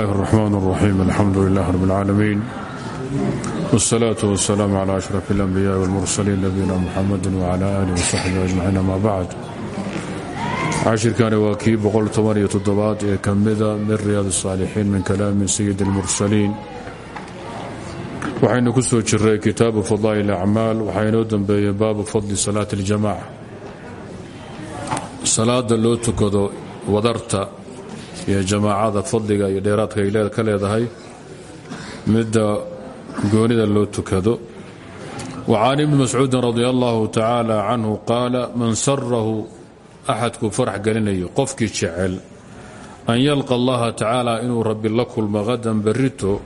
الرحمن الرحيم الحمد لله رب العالمين والصلاة والسلام على أشرف الأنبياء والمرسلين نبينا محمد وعلى آله وصحبه أجمعين ما بعد cashirkani waa kii boqoltobaniyotoddobaad ee ka mida min riyaad الsaalixiin min kalaami sayid اlmursaliin waxaynu ku soo jiray kitaabu fadaa'il acmaal waxaa inoo dembeeyey baabu fadli salaati اljamaca salaada loo tukado wadarta iyo jamaacada fadliga iyo dheeraadka ay ka leedahay midda goonida loo tukado. Wa can ibni mascuudin radi allahu tacaala canhu qaala man sarahu axadkuu farax gelinayo qofkii jecel an yalqa allaha tacaala inuu rabbi la kulmo qadan berrito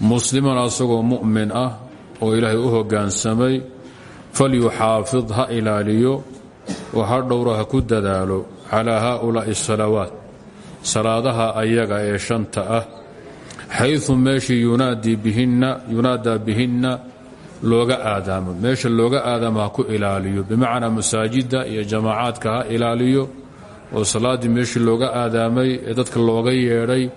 musliman asagoo mu'min ah oo ilaahay u hoggaansamay falyuxaafid ha ilaaliyo oo ha dhowro ha ku dadaalo calaa haaulaa'i asalawaat salaadaha ayaga ee shanta ah xayu meeshii yunaadaa bihinna looga aadaamo. Meesha looga aadaamo ha ku ilaaliyo. Bimacnaa masaajidda iyo jamaacaadka ha ilaaliyo oo salaaddii meeshii looga aadaamay ee dadka looga yeedhay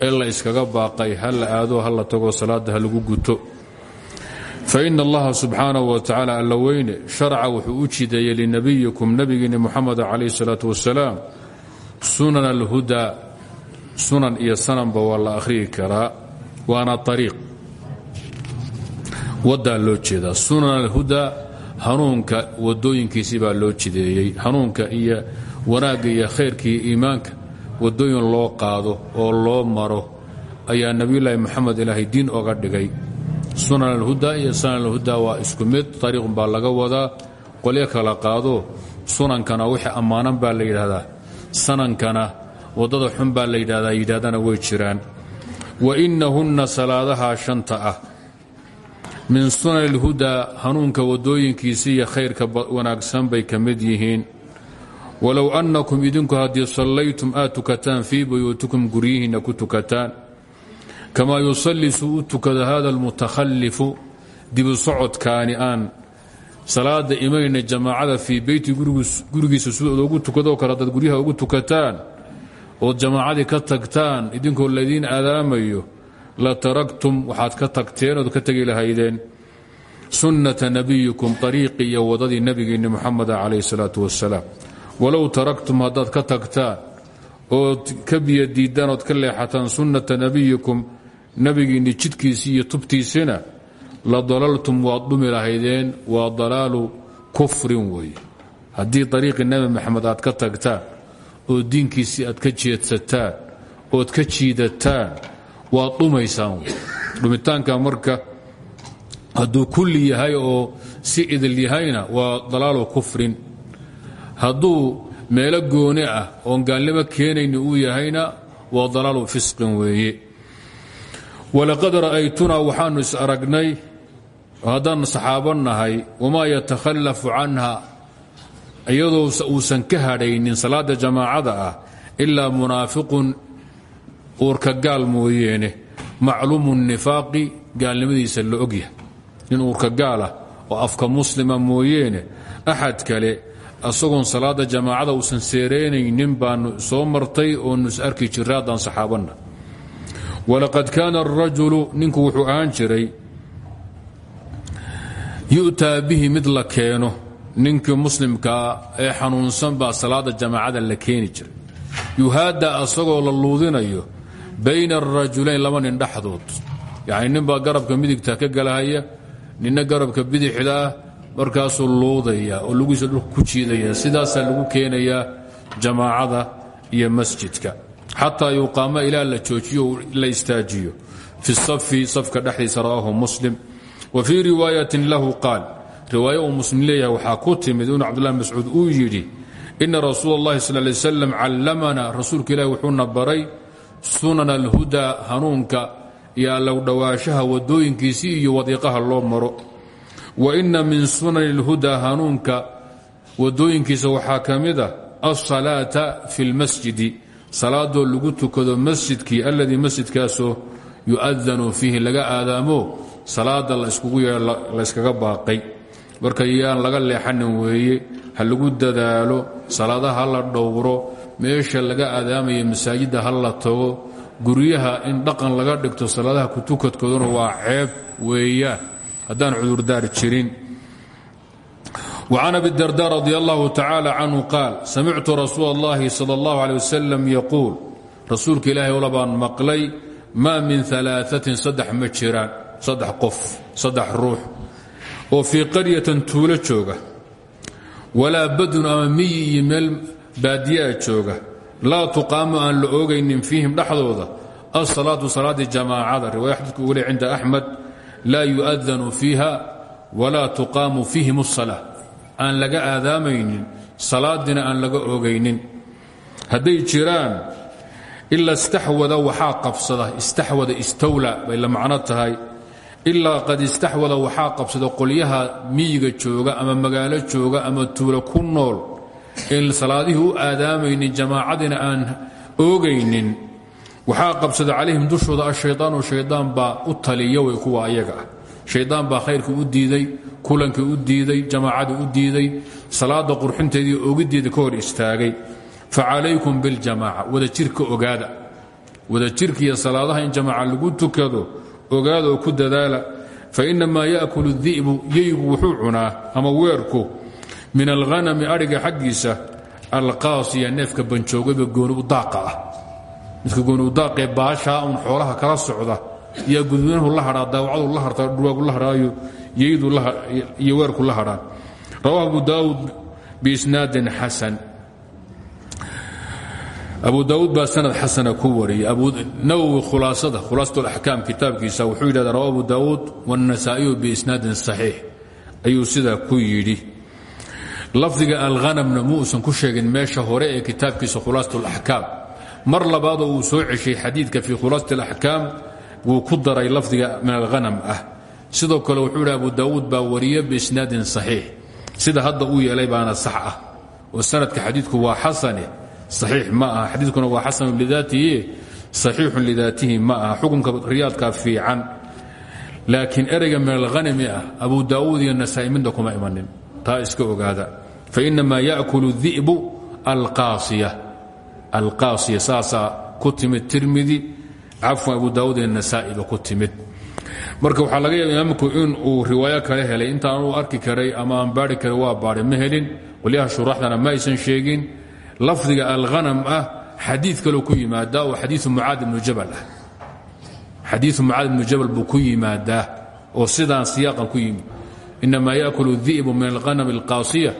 ee la iskaga baaqay ha la aado ha tago salaadda ha lagu guto. Fa ina allaha subxaanahu wa tacaala alla weyne sharaca wuxuu u jideeyey linabiyikum nabigiinni muxamed calayhi salaatu wasalaam sunan alhudaa sunan iyo sananba waa la akhriyi karaa waana ariiq wadaa loo jeedaa. Sunan alhudaa hanuunka wadooyinkiisii baa loo jideeyey. Hanuunka iyo wanaagga iyo khayrka iyo iimaanka wadooyin loo qaado oo loo maro ayaa nebiyulaahi moxamed ilaahay diin oga dhigay. Sunan alhudaa iyo sanan alhudaa waa isku mid. Ariiqun baa laga wadaa. Qolyo kala qaado. Sunankana wixii ammaanan baa la yidhaahdaa sanankana waddada xun baa la yidhahdaa yidhahdana way jiraan. Wa innahunna salaadaha shanta ah min sunan ilhudaa hanuunka waddooyinkiisi iyo khayrka wanaagsan bay ka mid yihiin. Walow annakum idinku haddii sallaytum aad tukataan fii buyuutikum guryihiinna ku tukataan. Kamaa yusalli suu u tukado hada almutakhallifu dibu socodkaani aan salaada imayna jamaacada fii beyti gurigiisa sidooda ugu tukadoo kale haddaad guryaha ugu tukataan ood jamaacadii ka tagtaan idinkoo laydiin aadaamayo la taraktum waxaad ka tagteen ood ka tegi lahaydeen sunnata nabiyikum ariiqii iyo wadadii nebigiinni muxameda calayhi salaatu wasalaam walow taraktum haddaad ka tagtaan ood ka biyadiiddaan ood ka leexataan sunnata nabiyikum nebigiinni jidkiisii iyo tubtiisina la dalaltum waad dhumi lahaydeen waa dalaalu kufrin weeye. Haddii ariiqii nebi maxamed aad ka tagtaan oo diinkiisii aad ka jeedsataan ood ka jiidataan waad dhumaysaan wey dhumitaanka marka hadduu kulli yahay oo si idil yahayna waa dalaalu kufrin. Hadduu meelo gooni ah oon gaalnimo keenayni uu yahayna waa dalaalu fisqin weeye. Walaqad ra'aytunaa waxaanu is aragnay haddaan saxaabo nahay wamaa yatakhallafu canha iyadoo uusan ka hadhaynin salaada jamaacada ah ilaa munaafiqun uurka gaal mooyeene macluumu nifaaqi gaalnimadiisa la ogyahay nin uurka gaal ah oo afka muslima mooyeene axad kale asagoon salaada jamaacada uusan seereynaynin baanu soo martay oonu is arki jirray haddaan saxaabanna walaqad kaana arajulu ninku wuxuu ahaan jiray yu'taa bihi mid la keeno ninkii muslimkaa ee xanuunsan baa salaada jamaacada la keeni jiray. Yuhaada asagoo la luudinayo bayna arajulayn laba nin dhexdood. Yacni ninbaa garabka midigta ka galahaya ninna garabka bidixda ah markaasuu luudaya oo lugiisa dhulka ku jiidaya. Sidaasaa lagu keenayaa jamaacada iyo masjidka. Xataa yuqaama ilaa la joojiyo la istaajiyo. Fi safi safka dhexdiisa rawaahu muslim wa fii riwaayatin lahu qaal riwaayo uu muslim leeyahay waxaa ku timid inuu cabdullahi mascuud uu yidhi ina rasuula اllahi sal lay slam callamana rasuulka ilahi wuxuuna baray sunan alhudaa hanuunka iyo allow dhowaashaha wadooyinkiisii iyo wadiiqaha loo maro wa ina min sunan اlhudaa hanuunka wadooyinkiisa waxaa ka mid a alsalaata fi اlmasjidi salaadoo lagu tukado masjidkii alladii masjidkaasoo yu'adanu fiihi laga aadaamo salaada la iskugu yeedho layskaga baaqay marka yaan laga leexanin weeye ha lagu dadaalo salaadaha ha la dhowro meesha laga aadaamaya masaajidda ha la tago guryaha in dhaqan laga dhigto salaadaha kutukadkooduna waa ceeb weeyaan haddaan cudurdaar jirin وcan abi darda radi allahu tacala canhu qaal samictu rasuul اllahi salى اllahu alيه wasalam yaquul rasuulka ilaahay ola baan maqlay maa min alaaثatin saddex ma jiraan saddex qof saddex ruux oo fii qaryatin tuulo jooga. Walaa badun ama miyi iyo meel baadiyaa jooga. Laa tuqaamu aan la oogaynin fiihim dhexdooda. Asalaatu salaaddii jamaacada riwaya xadidku ugu le cinda axmed laa yu'adanu fiiha walaa tuqaamu fiihim الsalaa aan laga aadaamaynin salaadina aan laga oogaynin. Hadday jiraan ilaa istaxwada waxaa qabsada istaxwada istawla bay macno tahay ilaa qad istaxwada waxaa qabsada qolyaha miyiga jooga ama magaalo jooga ama tuulo ku nool. In salaadihii u aadaamaynin jamaacadina aan oogaynin. Waxaa qabsada calayhim dushooda ashaydaanu shaydaan baa u taliya way kuwa ayaga ah. Shaydaan baa u diiday kulankii u diiday jamaacadii u diiday salaada qurxinteedii ogideeda ka hor istaagay. Facalaykum biاljamaaca wadajirka ogaada. Wadajirkiiyo salaadaha in jamaaca lagu tukado ogaadoo ku dadaala fainamaa yaakulu di'bu yeygu wuxuu cunaa ama weerku min alhanami adhiga xaggiisa alqaasiya neefka banjoogaba gooniudaaqa ah. Midka gooniudaaqee baashaa un xoolaha kala socda yaa gudminahu la hadhaa daawacadu la hartaa dhurwaagu la hadhaayo yeydu iyo weerku la hadhaan. Rawahu abu daawuud biisnaadin xasan abu daawuud baa sanad xasana ku wariyey. Nawowi khulaasada khulaasat alaxkaam kitaabkiisa wuxuu yidhahda rawa abu daawuud wاnnasaa'iyu biisnaadin saxiix. Ayuu sidaa ku yidhi. Lafdiga alhanamna muusan ku sheegin meesha hore ee kitaabkiisa khulaasat alaxkaam mar labaadoo uu soo ceshay xadiidka fii khulaasat alaxkaam wuu ku daray lafdiga min alhanam ah. Sidoo kale wuxuu yidhi abu daawuud baa wariye biisnaadin saxiix. Sida hadda uu yeelay baana sax ah. Oo sanadka xadiidku waa xasane saxiix ma aha xadiidkuna waa xasanu lidaatihi saxiixun lidaatihi ma aha xukunka riyaadka fiican laakiin ereyga min alhanami ah abu daawuud iyo nasaa'i midna kuma imanin taa iska ogaada fainamaa yaأkulu di'bu alqaasiya alqaasiya saasaa ku timid tirmidi cafwan abu daawuud iyo nasaa'iba ku timid marka waxaa laga yaaba imaamku in uu riwaayo kale helay intaanuu arki karay ama aan baari karay waa baadhay ma helin qolyaha shuraaxdana ma aysan sheegin lafdiga alhanam ah xadii kalo ku yimaadaa oo xadiiu mucaad ibnu jabal ah. Xadiiu mucaad jabal buu ku yimaadaa oo sidaan siyaaqan ku yimi. Inamaa yaakulu di'bu min alhanam alqaasiya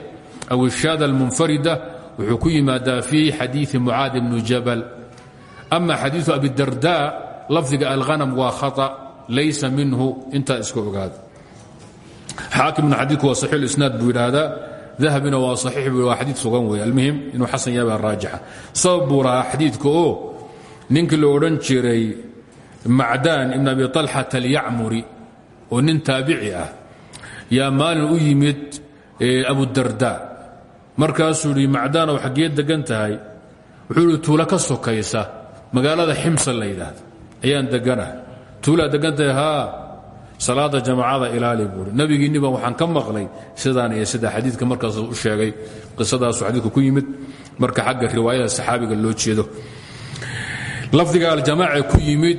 aw ishaada almunfarida wuxuu ku yimaadaa fii xadiii mucaad ibnu jabal. Ama xadiiu abidarda lafdiga alhanam waa khaa laysa minhu intaa iska ogaada xaakim adiiku waa saxiilisnaad buu yidhaahdaa dahabina waa saxiix buu waa xadiid sugan weeye. Almuhim inuu xasan yahay baa raajixa. Sabab buu lahaa xadiidka oo ninkii la odhan jiray macdaan ibn abi طalxata alyacmuri oo nin taabici ah yaa maalin u yimid abudarda markaasuu yidhi macdaanow xaggee degan tahay? Wuxuu yidhi tuulo ka sokaysa magaalada ximsa la yidhaahda ayaan deganah tuulaa degan tahay? Haa salaada jamaacada ilaali buui nabigiinniba waxaan ka maqlay sidaan iyo sida xadiidka markaas u sheegay qisadaasu xadiidku ku yimid marka xagga riwaayada saxaabiga loo jeedo. Lafdiga aljamaace ku yimid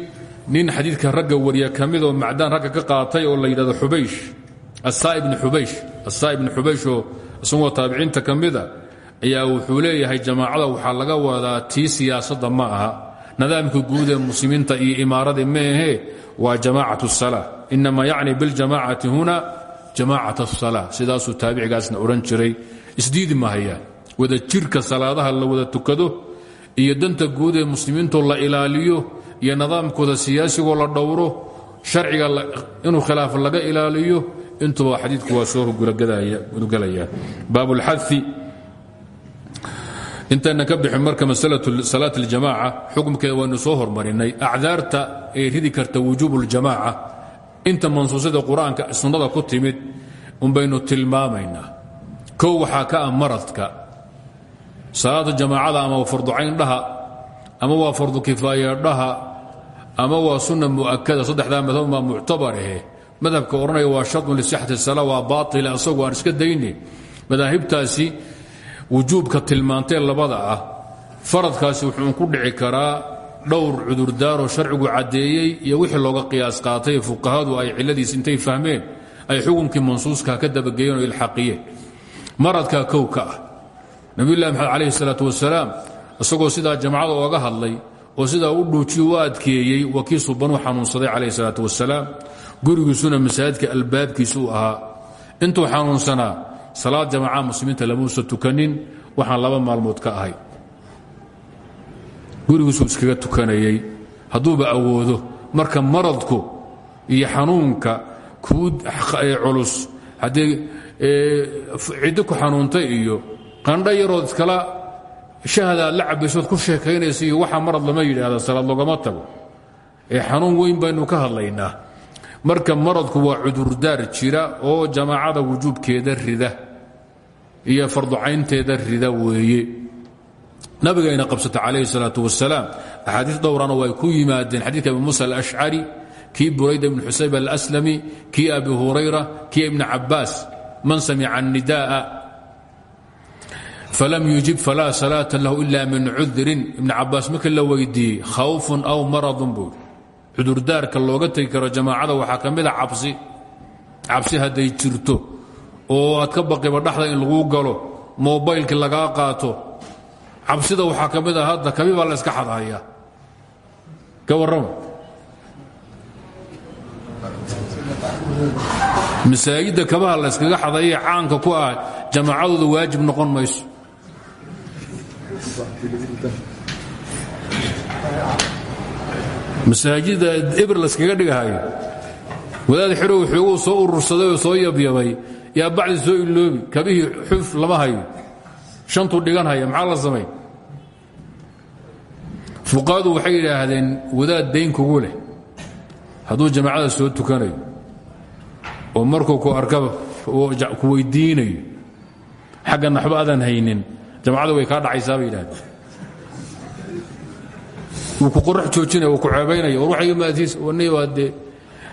nin xadiidka ragga wariya ka mid oo macdaan ragga ka qaatay oo la yidhahdo xubaysh asaa ibni xubaysh asaa ibni xubaysh oo isagoo taabiciinta ka mida ayaa wuxuu leeyahay jamaacada waxaa laga wadaa tii siyaasadda ma aha nidaamka guud ee muslimiinta iyo imaaradii maahee waa jamaacat الsalaa inama yacni biاljamacati huna jamaacat الsalaa sidaasuu taabicigaasna odhan jiray isdiidi mahayaan wada jirka salaadaha la wada tukado iyo danta guud ee muslimiintoo la ilaaliyo iyo nidaamkooda siyaasigoo la dhowro sharciga inuu khilaaf laga ilaaliyo intuba xadiidku waa soo gudgelaya baab اlxai intaynan ka bixin marka masalatu salaat اljamaaca xukumkeeda waynu soo hormarinay acdaarta ee ridi karta wujuub اljamaaca inta mansuusada qur-aanka sunnada ku timid unbaynu tilmaamaynaa kow waxaa ka ah maradka salaada jamaacada ama waa farducayn dhaha ama waa fardu kifaaya dhaha ama waa sunna mu'akada saddexdaa madhab baa muctabar ahe madhabka odhanaya waa sharطun lisixati الsala waa baaila asagoo aan iska dayne madaahibtaasi wujuubka tilmaantee labada ah. Faradkaasi wuxuu ku dhici karaa dhowr cudurdaaroo sharcigu caddeeyey iyo wixii looga qiyaas qaatay fuqahadu ay cilladiis intay fahmeen ay xukunkii mansuuska ka dabageeyeen oo ilxaqiyeen. Maradkaa kow ka ah nabiyullahi maxamed calayhi salaatu wasalaam isagoo sidaa jamacada ooga hadlay oo sidaa u dhuujiyo u adkeeyey waa kii subanuu xanuunsaday calayhi salaatu wasalaam gurigiisuna masaajidka albaabkiisa u ahaa. Xanuunsanaa salaad jamaca muslimiinta lamuusa tukanin waxaan laba maalmood ka ahay. Gurigiisuu iskaga tukanayey hadduuba awoodo marka maradku iyo xanuunka kuu culus haddii ciddi ku xanuuntay iyo qandho yarood iskala shahada aad la ku sheekaynaysa iyo waxaa marad lama yidhaahda salaad loogama tago. Ee xanuun weyn baynu ka hadlaynaa marka maradku waa cudurdaar jira oo jamaacada wujuubkeeda rida iyo farducaynteeda rida weeye. Nabigayna qabsata calayhi salaatu wasalaam axaadiis dhowrana way ku yimaadeen xadiidka abi muusa alashcari kii burayda ibn xusayb alaslami kii abi hurayra kii ibni cabaas man samica annida'a falam yujib falaa salaata lahu ila min cudrin ibn cabaas marka la weydiiyey khawfun aw maradun buu cudurdaarka looga tegi karo jamaacada waxaa ka mida cabsi. Cabsi hadday jirto oo aad ka baqiba dhaxda in laguu galo mobaylkii lagaa qaato. Cabsida waxaa ka mid a hadda kabi baa la yska xadhaya. Ka warrama masaajidda la yskaga xadaya caanka ku ah jamaacadooda waajib noqon mayso masaajidda eber layskaga dhigahayo. Wadaad xerow xooguu soo urursaday oo soo yabyabay yaa bacdi soo iloobi kabihii xuf lama hayo. Shantuu dhigan haya maxaa la samay? Fuqahadu waxay yidhaahdeen wadaad dayn kugu leh. Hadduu jamaacada soo tukanayo oo markuu ku arkaba ku weydiinayo xagga naxba aadan haynin jamacada way kaa dhacaysaa bay yidhahdeen wuu ku qorax joojinaya wuu ku ceebaynaya. War waxayga maadiis wanay waa dee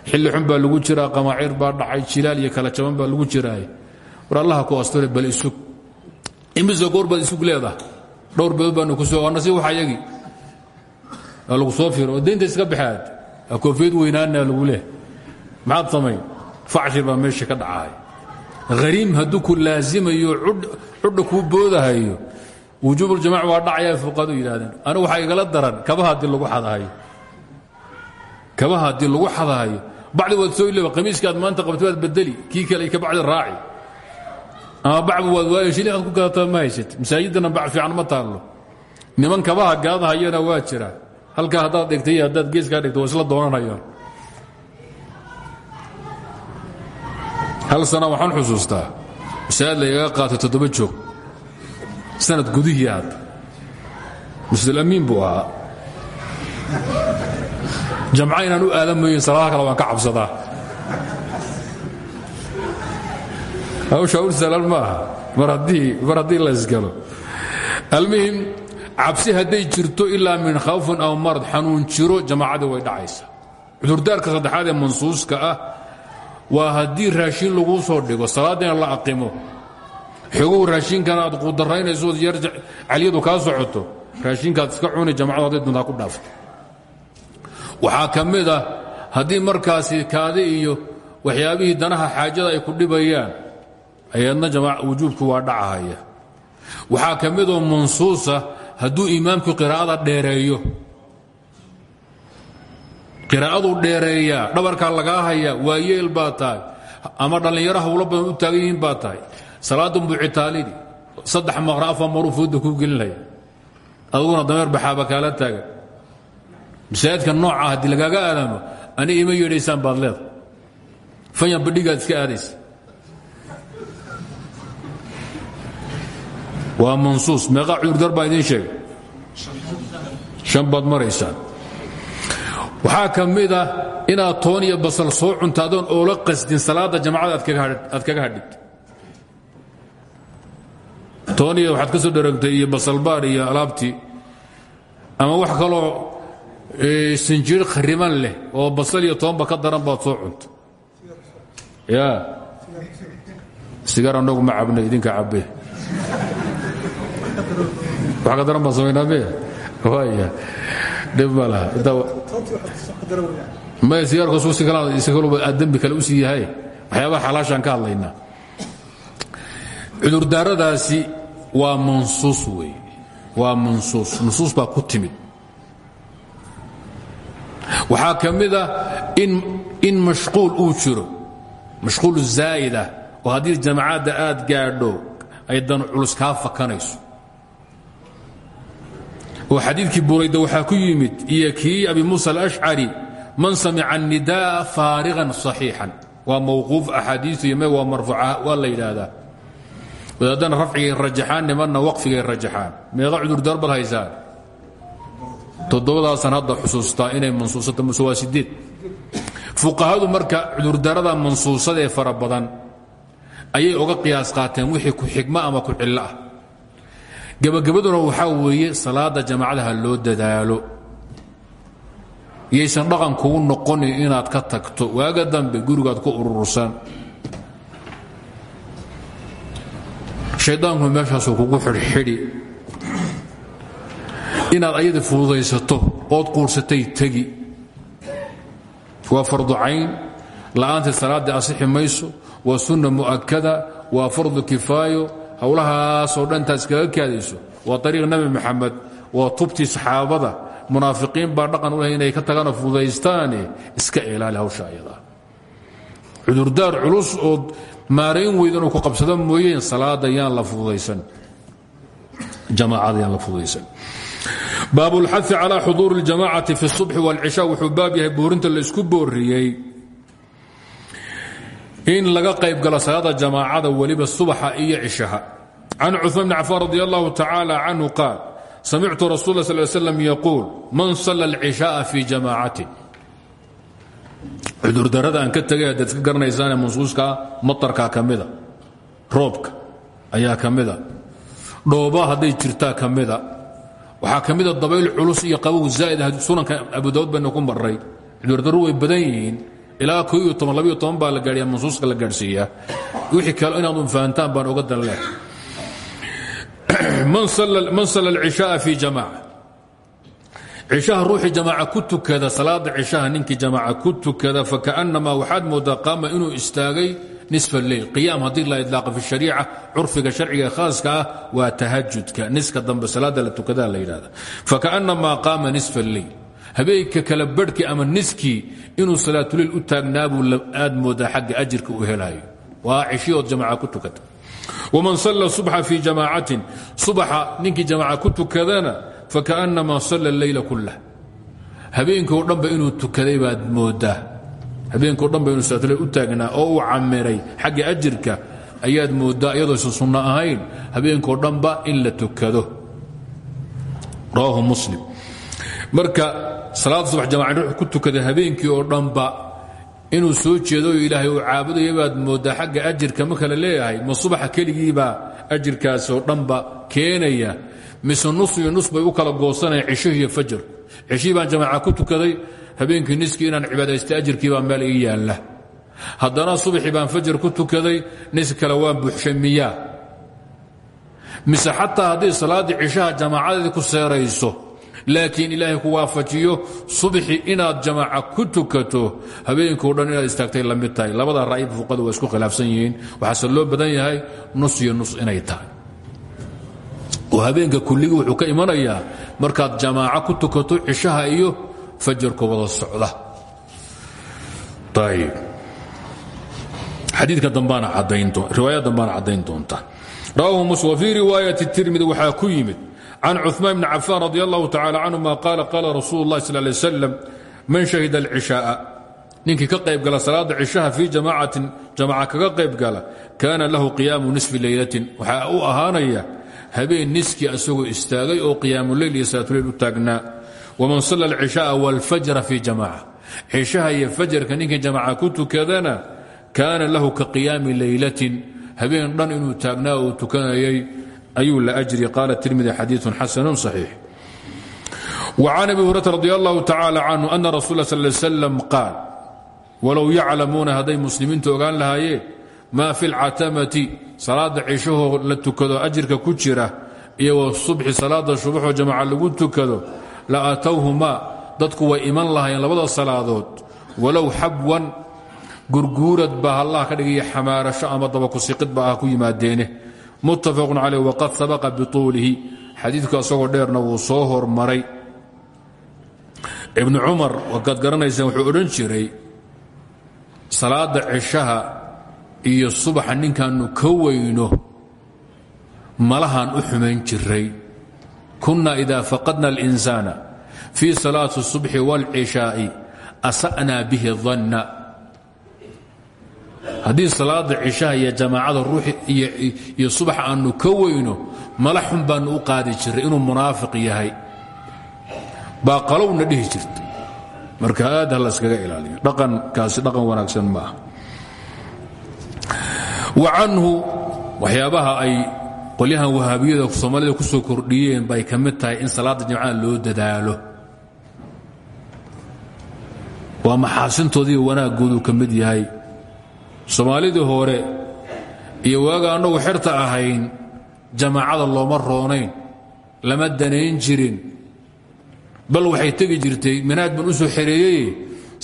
xilli xun baa lagu jiraa qamaaciir baa dhacay jilaal iyo kala jaban baa lagu jiraay war allaha ku astore bal isug. Imise goor baad isug leedahay? Dhowr beed baanu ku soo nasiib waxa yagii waa lagu soo fiiro oo daynta iska baxaad. Koofiyad weynaana lagu leeh maxaad samayn? Facshir baa meesha ka dhacahay hariim hadduu ku laazimayo cudha kuu boodahayo wujuubuljamac waa dhacayaa fuqadu yidhahdeen anigu waxaa igala daran kabaha haddii lagu xadahayo kabaha haddii lagu xadahayo bacdi waad soo ilooba qamiiskaad maanta qabtay waad bedeli kii kale ka bacdi raaci. Ama bacbu waad waayo shili aad ku gadataa ma haysat masaajiddana bac fiican ma taallo. Niman kabaha gaadahayana waa jira. Halkaa haddaad dhigtay iyo haddaad dhigto isla doonanayaan. Hal sana waxaan xusuustaa. Masaajid lagaga qaatay toddoba joog sanad gudihii hadda buu ahaa. Jamca inaan u kale waan ka cabsadaa. Hawsha ur salan ma aha mar haddii mar haddii la isgalo. Almuhim cabsi hadday jirto ilaa min khawfin aw marad xanuun jiro jamaacadii way dhacaysa. Cudurdaarka saddexaad ee mansuuska ah waa haddii raashin laguu soo dhigo salaadina la aqimo xogow raashinkan aad qudaraynayso yar caliyadu kaa socoto. Raashinkaad iska cuni jamacadu hadday duntaa ku dhaafto. Waxaa ka mid ah haddii markaasi kaadi iyo waxyaabihii danaha xaajada ay ku dhibayaan ayadna wujuubku waa dhacahaya. Waxaa ka mansuusa hadduu imaamku qiraa'ada dheereeyo. Qiraa'aduu dheereeyaa dhabarkaa lagaa hayaa waa yeel baa tahay ama dhallinyaro hawlo badan u taagan yihiin tahay salaadun buu citaalini saddex maqra afar maruu fooda kuu gelinaya. Aduguna dameer baxaaba kaala taagan masaajidka nooca haddii lagaaga aadaamo ani ima yeedhaysaan baad leeda fanyan badhigaad iska aadaysa. Waa mansuus. Meeqaa cudurdar baa idiin sheegay. Shan baad maraysaan. Waxaa ka mid ah inaad toon iyo basal soo cuntaadoon oola qasdin salaadda jamacada aad kaga hadhid toon iyo waxaad ka soo dharagtay iyo basalbaar iyo alaabtii ama wax kaloo sinjiir khariman leh oo basal iyo toonba ka daran baad soo cunta ya. Sigaar annagu ma cabna idinka cabbe. Wax ka daran baan samaynaa me waaya dhib ma laha. May sigaarka suusi kala isagoo aad dembi kale u sii yahay. Waxyaabaha xalaashaan ka hadlaynaa cudurdaaradaasi waa mansuus wey waa mansuus nusuus baa ku timid waxaa ka mida in mashquul uu jiro mashquul zaa'ida oo haddii jamacadda aad gaadho ay dan culus kaa fakanayso oo xadiidkii burayda waxaa ku yimid iyo kii abi muusa alashcari man samica الnidaءa faarigan صaxiixan waa mawquuf axaadiiu me waa marfuuca waa la yidhaahdaa wadaadana rafcigay rajaxaan nimanna waqfigay rajaxaan. Meeqa cudurdaar bad haysaan. Toddobadaasan hadda xusuustaa inay mansuusata waa sideed fuqahadu marka cudurdaarada mansuusada ee fara ayay uga qiyaas qaateen wixii ku xigmo ama ku cillo ah. Gebagabaduna waxaa weeye salaada jamaacadaha loo dadaalo. Yaysan dhaqan kugu noqonin inaad ka tagto. Waaga dambe gurigaad ku urursan shaydaanku meeshaasuu kugu xidhxidhi inaad ayada fududaysato ood quursatay tegi. Waa fardu cayn. La'aantii salaaddii asixi mayso waa sunna mu'akada waa fardu kifaayo. Howlahaasoo dhan intaad iskaga kaadayso. Waa ariiq nabi maxamed waa tubtii saxaabada. Munaafiqiin baa dhaqan u leh inay ka tagaanoo fududaystaane iska ilaali hawsha ayadaa cudurdaar culus ood maarayn weyda inuu ku qabsado mooyeen salaada yaan la fududaysan jamaacada yaan la fududaysan baab اlxaثi calى xuduur اljamacati fi الصubxi wاlcisha wuxuu baab yahay boorinta laysku booriyey in laga qayb galo salaada jamaacada weliba subaxa iyo cishaha can cuثmaan bn cafaan radi allahu tacaalى canhu qaal samictu rasul ا sl slam yaquul man sala اlcishaءa fi jamaacatin cudurdarada aan ka tegay haddaad iska garanaysaane mansuuskaa matarkaa ka mida roobka ayaa ka mida dhooba hadday jirtaa ka mida. Waxaa ka mida dabayl culus iyo qabow zaa'id sunanka abu daud bayna ku maray cudurdaru way badan yihiin. Ilaa baa la gaadhiya mansuuska la gaadhsiiyaa. Wixii kale inaad un fahantaan baan oga dan leh man sala alcishaaa fi jamaaca cishaha ruuxii jamaaca ku tukada salaada cishaha ninkii jamaaca ku tukada fakaannamaa waxaad moodaa qaama inuu istaagay nisfa leyl. Qiyaam haddii la idlaaqa fi shariica curfiga sharciga khaaska ah waa niska dambe salaada la tukadaa la yidhahda fakaannamaa qaama nisfa leyl. Habeenka kala barhkii ama niskii inuu salaatuleyl u taagnaabuu aad moodaa xagga ajirka uu helaayo. Waa cishiyood jamaaca ku tukata. Wman salla subxa fii jamaacatin subaxa ninkii jamaaca ku tukadana fakaannamaa salla leyla kullah habeenkoo dhanba inuu tukaday baad moodaa. Habeenkoo dhanba inuu salaatuleyl u taagnaa oo uu camiray xagga ajirka ayaad moodaa iyadooysan sunno ahayn habeenkoo dhanba in la tukado. Rawaahu muslim. Marka salaada subax jamaca ruux ku tukaday habeenkii oo dhanba inuu soo jeedo ilaahay uu caabudaya baad moodaa xagga ajirka ma kale leeyahay ma subaxa keligiibaa ajirkaasoo dhanba keenaya mise nus iyo nus bay u kala goosanayaan cishihi iyo fajar. Cishihii baan jamaaca ku tukaday habeenkii niskii inaan cibaadaystay ajirkiibaa meel ii yaalla. Haddana subaxii baan fajar ku tukaday nis kale waan buuxshay miyaa. Mise xataa haddii salaaddii cishaha ku seerayso laakiin ilaahay ku waafajiyo subxi inaad jamaaca ku tukato habeenkao dhan inaad istaagtay la labada ra'yba fuqadu waa khilaafsan yihiin. Waxaase loo badan yahay nus iyo nus inay tahay oo habeenka kulligii wuxuu ka imanayaa markaad ku tukato cishaha iyo fajarka wada socda. Ayb xadiidka dambaana riwaaya dambaana caddayn doonta. Rawahu muslim wafii riwaayati tirmidi waxaa ku yimid can cuثmaan bni cafaan radi allahu tacala canhuma qaala qaala rasuulu اllahi sal lay man shahida alcishaaa ninkii ka qayb gala salaada cishaha fii jamaacatin jamaca kaga qayb gala kaana lahu qiyaamu nisfi leylatin waxaa u ahaanaya habeen niskii asagoo istaagay oo qiyaamuleyl iyo salaatuleyl u taagnaa waman sala alcishaaa wاlfajra fii jamaca cishaha iyo fajarka ninkii jamaca ku tukadana kaana lahu ka qiyaami leylatin habeen dhan inuu taagnaa uu tukanayay ayuu la ajri qaala tirmidi xadiiثu xasanu صaxiix وcan abi hurata radi allahu tacala canhu ana rasul sal slam qaal walow yaclamuuna hadday muslimiintu ogaan lahaayeen maa fi اlcatamati salaada cishahoo la tukado ajirka ku jira iyo wsubxi salaada subaxoo jamaca lagu tukado la aatowhumaa dadku way iman lahayn labada salaadood. Walow xabwan gurguurad baa allah ka dhigaya xamaarasho ama dabakusiqid ba ah ku yimaadeene muttafaqun caleyh waqad sabaqa bituulihi. Xadiidku asagoo dheerna wuu soo hormaray. Ibnu cumar wakaad garanaysaan wuxuu odhan jiray salaada iyo subaxa ninkaannu ka weyno malahaan u xumayn jiray kunna ida faqadna اlinsaana fii salaati الصubxi wاlcishaa'i asa'naa bihi danna haddii salaada cishaha iyo jamaacada ruuxi iyo subax aannu ka weyno mala xun baannu u qaadi jiray inuu munaafiq yahay baa qalowna dhihi jirta marka aad ha la iskaga ilaaliyo dhaqankaasi dhaqan wanaagsan ma ah wa canhu waxyaabaha ay qolyahan wahaabiyada soomaalida ku soo kordhiyeen bay ka mid tahay in salaadda jimcada loo dadaalo. Waa maxaasintoodiiyo wanaaggoodu ka mid yahay. Soomaalidii hore iyo waaga annagu xerta ahayn jamaacada looma roonayn lama danayn jirin. Bal waxay tegi jirtay manaad baan u soo xereeyey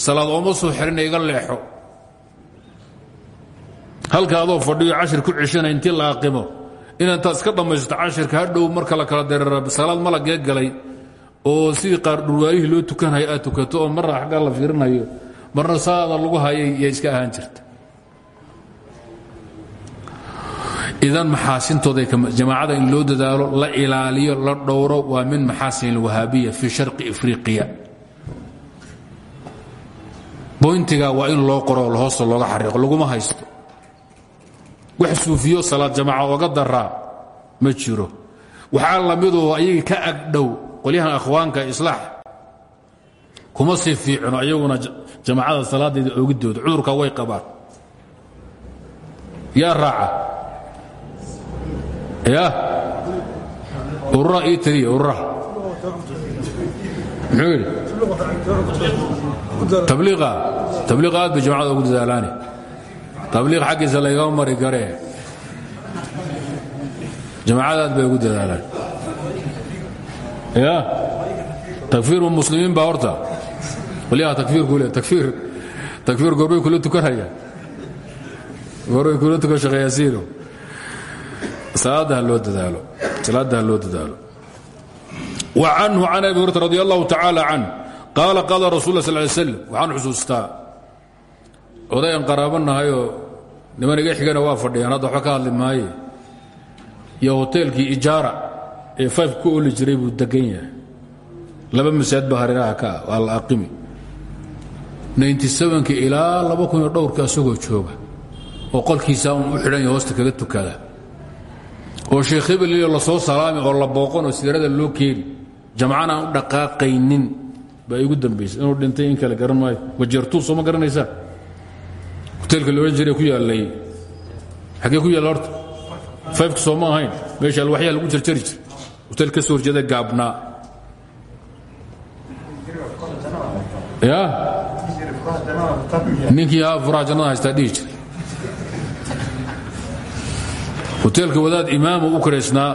salaad ooma soo xerina iga leexo halka adoo fadhiyo cashir ku ceshana intii la aqimo. Inaantaad iska dhammaysato cashirka hadhow marka la kala dareera salaad malagee galay oo sidii qaar dhurwaayihii loo tukanhayo aad tukato oo marna xaggaa la fiirinayo marna saada lagu hayay yaa iska ahaan jirta. Idan maxaasintooda jamaacada in loo dadaalo la ilaaliyo la dhowro waa min maxaasin alwahaabiya fii sharqi afriqiya. Boyntiga waa in loo qoro hoosta looga xariiqo laguma haysto wax suufiyo salaad jamaaca oga daraa ma jiro. Waxaa lamidoo ayagii ka agdhow qolyahan akhwaanka islaax. Kuma sii fiicno ayaguna jamaacada salaadeeda oogidooda cudurka way qabaan. Yaa raaca. Ya urura ii taliya ururaha muxuu yidhi? Tabliiqa. Aad bay jamacada ugu dadaalaane tabliiq xaggiisa laygama mari karee jamacada aad bay ugu dadaalaan ya takfiiru muslimiin baa horta qolyaha takfiirku le takfiir takfiir gorbay kula tukanaya gorbay kula tukan shaqeeyaasiino salaada ha loo dadaalo salaada ha loo dadaalo wa canhu can abi hurata radi allahu tacaala can qaala qaala rasul la sal ly slam waxaan xusuustaa odayan qaraabannahayoo niman iga xigana waa fadhiyaan hadda waxba ka hadli iyo hoteelkii ijaara ee fayf ku oli jiray buu degan yahay. Laba masaajid baa ka ah waa la aqimi. ki ilaa laba kun iyo asagoo jooga oo qolkiisaa un u xidhan ya hoosta kaga tukada. Oo sheekh hebelio la soo salaami oo la booqan oo siirada loo keeni jamcana aan u dhaqaaqaynin baa igu dambaysay inuu dhintay in kale garan maayo. Wajeertuu soo ma garanaysaa hoteelka la odhan jiray ku yaallay xaggee ku yaalla horta? Fayfka soo ma ahayn. Meesha alwaxyaa lagu jarjari jir hotel ka soo horjeeda gaabnaa ya? Ninkii haa furaha jannada haystaa dhihi jiray hoteelka wadaad imaamu u karaysnaa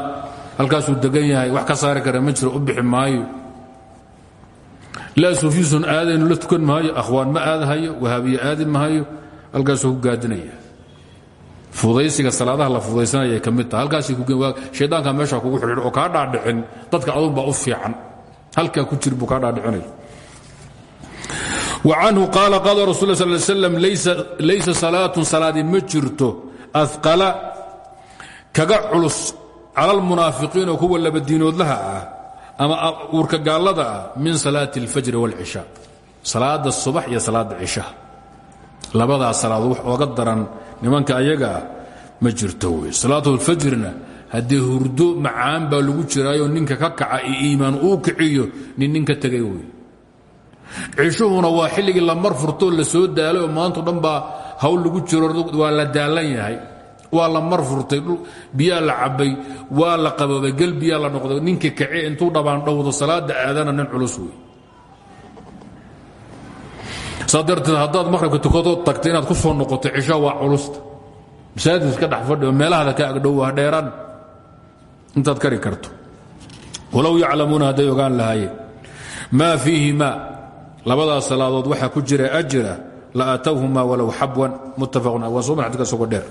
halkaasuu degan yahay. Wax ka saari kara ma jiro u bixi maayo. Laa suufyuusan aadaynu la tukan maayo akhwaan ma aadahayo wahaabiye aadi mahayo halkaasuu ku gaadinaya. Fudaysiga salaadaha la fudaysanayay ka mid taha halkaashaydaanka meesha kugu xidhiidh oo kaa dhaadhicin. Dadka adunbaa u fiican. Halkaa ku jir buu kaa dhaadhicinaya. Wa canhu qaala rasul sal slam laysa salaatun salaadi ma jirto. Aaqala kaga culus cala almunaafiqiin oo kuwa labadiinoodlaha ah ama uurka gaallada ah min salaati اlfajri wاlcishaa salaada subax iyo salaada cishaha labadaas salaadood wax ooga daran nimanka ayaga ah ma jirto wey salaatu lfajrna haddii hurdo macaan baa lagu jiraayoo ninka ka kaca iyo iimaan uu kiciyo nin nin ka tegay wey cishuhuna waa xilligii la mar furtoo la soo daalay oo maanto dhan baa hawl lagu jiro waa la daalan yahay. Waa la mar furtay biyaa la cabbay waa la qaboobay gel biyaa la noqday ninkii kace intuu dhabaandhowdo salaada aadana nin culus wey saa darteed haddaad maqhribka tukadoo tagta inaad ku soo noqoto cisho waa culusta masaajid iska dhex fadhi oo meelahada ka agdhow waa dheeraan intaad kari karto walow yaclamuuna hadday ogaan lahaayeen maa fiihima labadaas salaadood waxaa ku jira ajra la atawhuma walow xabwan muttafaqun waan soo mar xadika isagoo dheer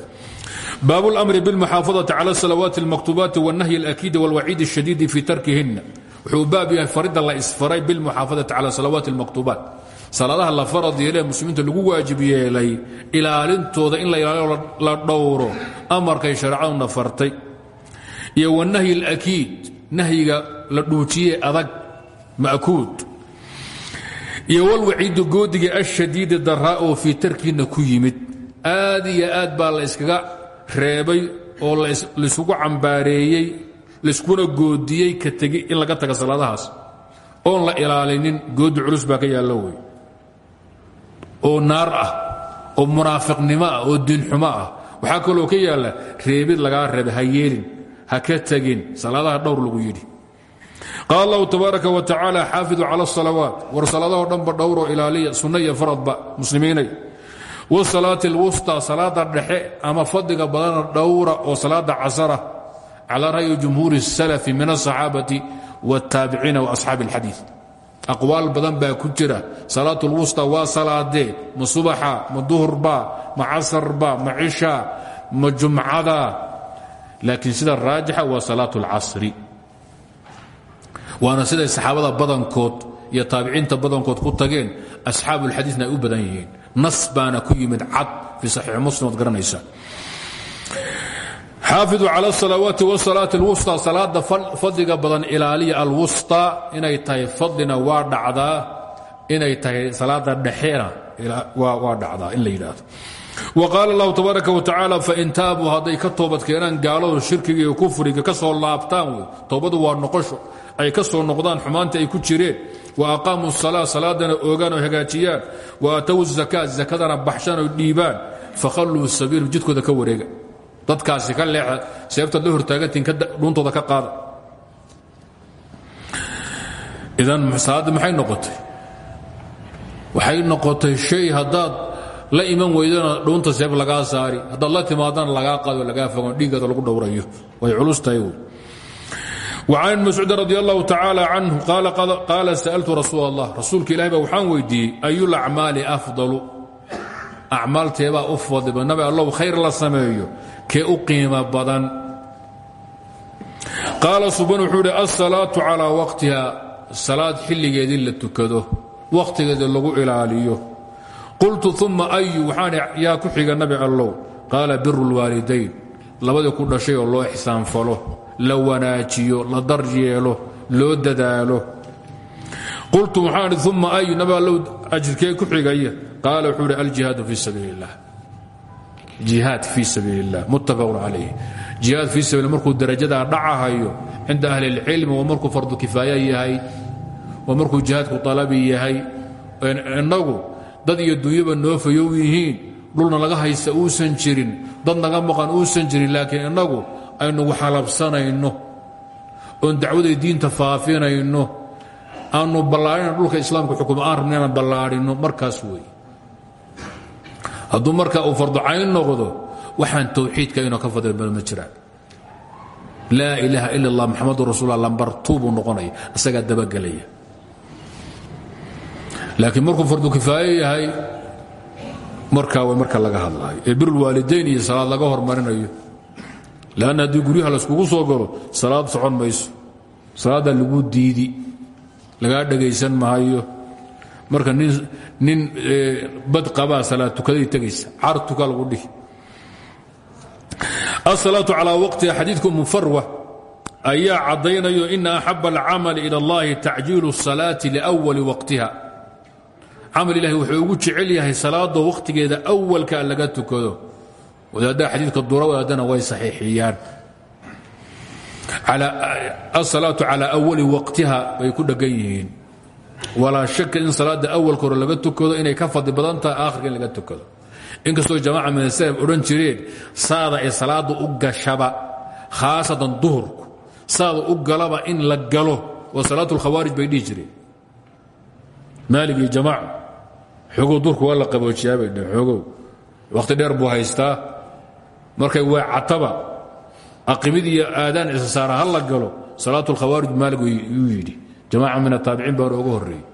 bab اlأmri bاlmuxaafadaةi calى الsalawaaت الmaktubaati wالnahyi اlأkiidi wاlwaciid الshadiidi fii tarkihina wuxuu baab yahay faridda la isfaray bilmuxaafadaةi calى salawaati اlmaktubaat salaadaha la farad muslimiinta lagu waajib yeelay ilaalintooda in la ilaaliyo la dhowro amarkay shareecaduna fartay. Iyo wanahyi اlakiid nahyiga la dhuujiye adag ma'kuud. Iyo walwaciidu goodiga ashadiidi daraa oo fii tarkiina ku yimid. Aad iyo aad baa la yskaga reebay oo layskugu cambaareeyey layskuna goodiyey ka tegi in laga taga salaadahaas. Oon la ilaalinin goodi culus baa ka yaallo wey oo naar ah oo munaafiqnimo ah oo diinxumo ah waxaa kaloo ka yaalla reebid lagaa reebay ha yeelin ha ka tegin salaadaha dhowr lagu yidhi qaal allahu tabaaraka wa tacaala xaafidu cala asalawaat war salaadahoo dhanba dhowroo ilaaliya sunna iyo faradba muslimiinay wsalaati alwusطى salaada dhexe ama fadliga badana dhowra oo salaada casara calى ra'yi jumhuuri الsalfi min الصaxaabati wالtaabiciina وaصxaabi اlxadiiث aqwaal badan baa ku jira. Salaatulwusta waa salaadee ma subaxa ma duhurba ma casarba ma cisha ma jumcada. Laakiin sida raajixa wa salaatu اlcasri waana siday saxaabada badankood iyo taabiciinta badankood ku tageen asxaabu اlxadiina ay u badan yihiin. Nas baana ku yimid cad fii saxiix muslim oad garanaysa xaafiduu cala asalawaati wasalaati alwusطى salaada fadliga badan ilaaliya alwusطى inay tahay fadlina waa dhacdaa inay tahay salaada dhexena waa dhacdaa in la yidhaahdo wa qaala اllahu tabaaraka wa tacaala fain taabuu hadday ka toobad keenaan gaaladu shirkiga iyo kufriga ka soo laabtaan wey toobadu waa noqosho ay ka soo noqdaan xumaantii ay ku jireen wa aqaamuu salaa salaadana oogaan oo hagaajiyaan wa aatow zakaa zakadana baxshaan oo dhiibaan fakhalluu sabiil jidkooda ka wareega dadkaasi ka leexa seebtaad la hortaagantiin dhuuntooda ka qaada. Idan salaadda maxay noqotay? Waxay noqotay shay haddaad la iman weydana dhuunta seeb lagaa saari. Haddaad la timaadana lagaa qaado lagaa fogo dhiiggeeda lagu dhowrayo. Way culus tahay wey وcan mascuud radi allahu tacaalى canhu qaala sa'altu rasuul allah rasuulka ilahi ba waxaan weydiiyey ayulacmaali afdalu? Acmaalteebaa u fadliba nabi allow khayr la kee u qiimo badan. Qaala suban wuxuu idhi alsalaatu calaa waqtiha salaad xilligeedii la tukado wakhtigeedii lagu ilaaliyo. Qultu uma ayu waxaan yaa ku xiga nabi allow? Qaala biru lwaalidayn labadii ku dhashay oo loo ixsaanfalo la wanaajiyo la dar loo dadaalo. Qultu waxaan idhi ayu nabi allow ajirkee ku xigaya? Qaala wuxuu idhi aljihaadu fii sabiili jihaad fii sabiili اllah muttafaqun calayh jihaad fii sabiil markuu darajadaa dhacahayo cinda ahli اlcilmi waa markuu fardu kifaaya yahay waa markuu jihaadku talabi yahay innagu dad iyo dunyaba noo fayow yihiin dhulna laga haysta uusan jirin dad naga maqan uusan jirin laakiin innagu aynu waxalabsanayno oon dacwaday diinta faafinayno aanu ballaadhina dhulka islaamka xukuma aan rabna markaas wey hadduu marka uu farducayn noqdo waxaan tawxiidka inoo ka fadli badan ma jiraan laa ilaaha ila allah maxamadu rasuullah lambar tuu buu noqonaya isagaa dabagelaya laakiin markuu fardu kifaaye yahay markaa way marka laga hadlaayo. Ee birulwaalidayn iyo salaad laga hormarinayo. Lanna haddii guryaha layskugu soo galo salaad socon mayso. Salaaddaa lagu diidi lagaa dhegaysan maayo marka nin bad qabaa salaad tukaday tegaysa car tuka lagu dhihi asalaatu calaa waqtiha xadiidku mufarwa ayaa caddaynayo ina axaba alcamali ila allahi tacjiilu الsalaati liأwali waqtiha camal ilahi wuxuu ugu jecel yahay salaadoo wakhtigeeda awalka laga tukado wadaaddaha xadiidka dura wadaadana way saxiixiyaan asalaatu calaa awali waqtiha bay ku dheggan yihiin walaa shaka in salaada awalka hore laga tukado inay ka fadli badan tahay aakhirka in laga tukado. Inkastoo jamaaca min asalaf odhan jireen saada ay salaada u gashaba khaasatan duhurku saada u galaba in la galo waa salaat lkhawaarij bay dhihi jireen. Maalig iyo jamaaca xogow duhurku waa la qaboojiyaa bay dheen xogow. Wakhti dheer buu haystaa. Markay weecataba aqimid iyo aadaan isa saara ha la galo salaat lkhawaarij maalig yuu yidhi jamaaca min ataabiciin baa oga horreeyey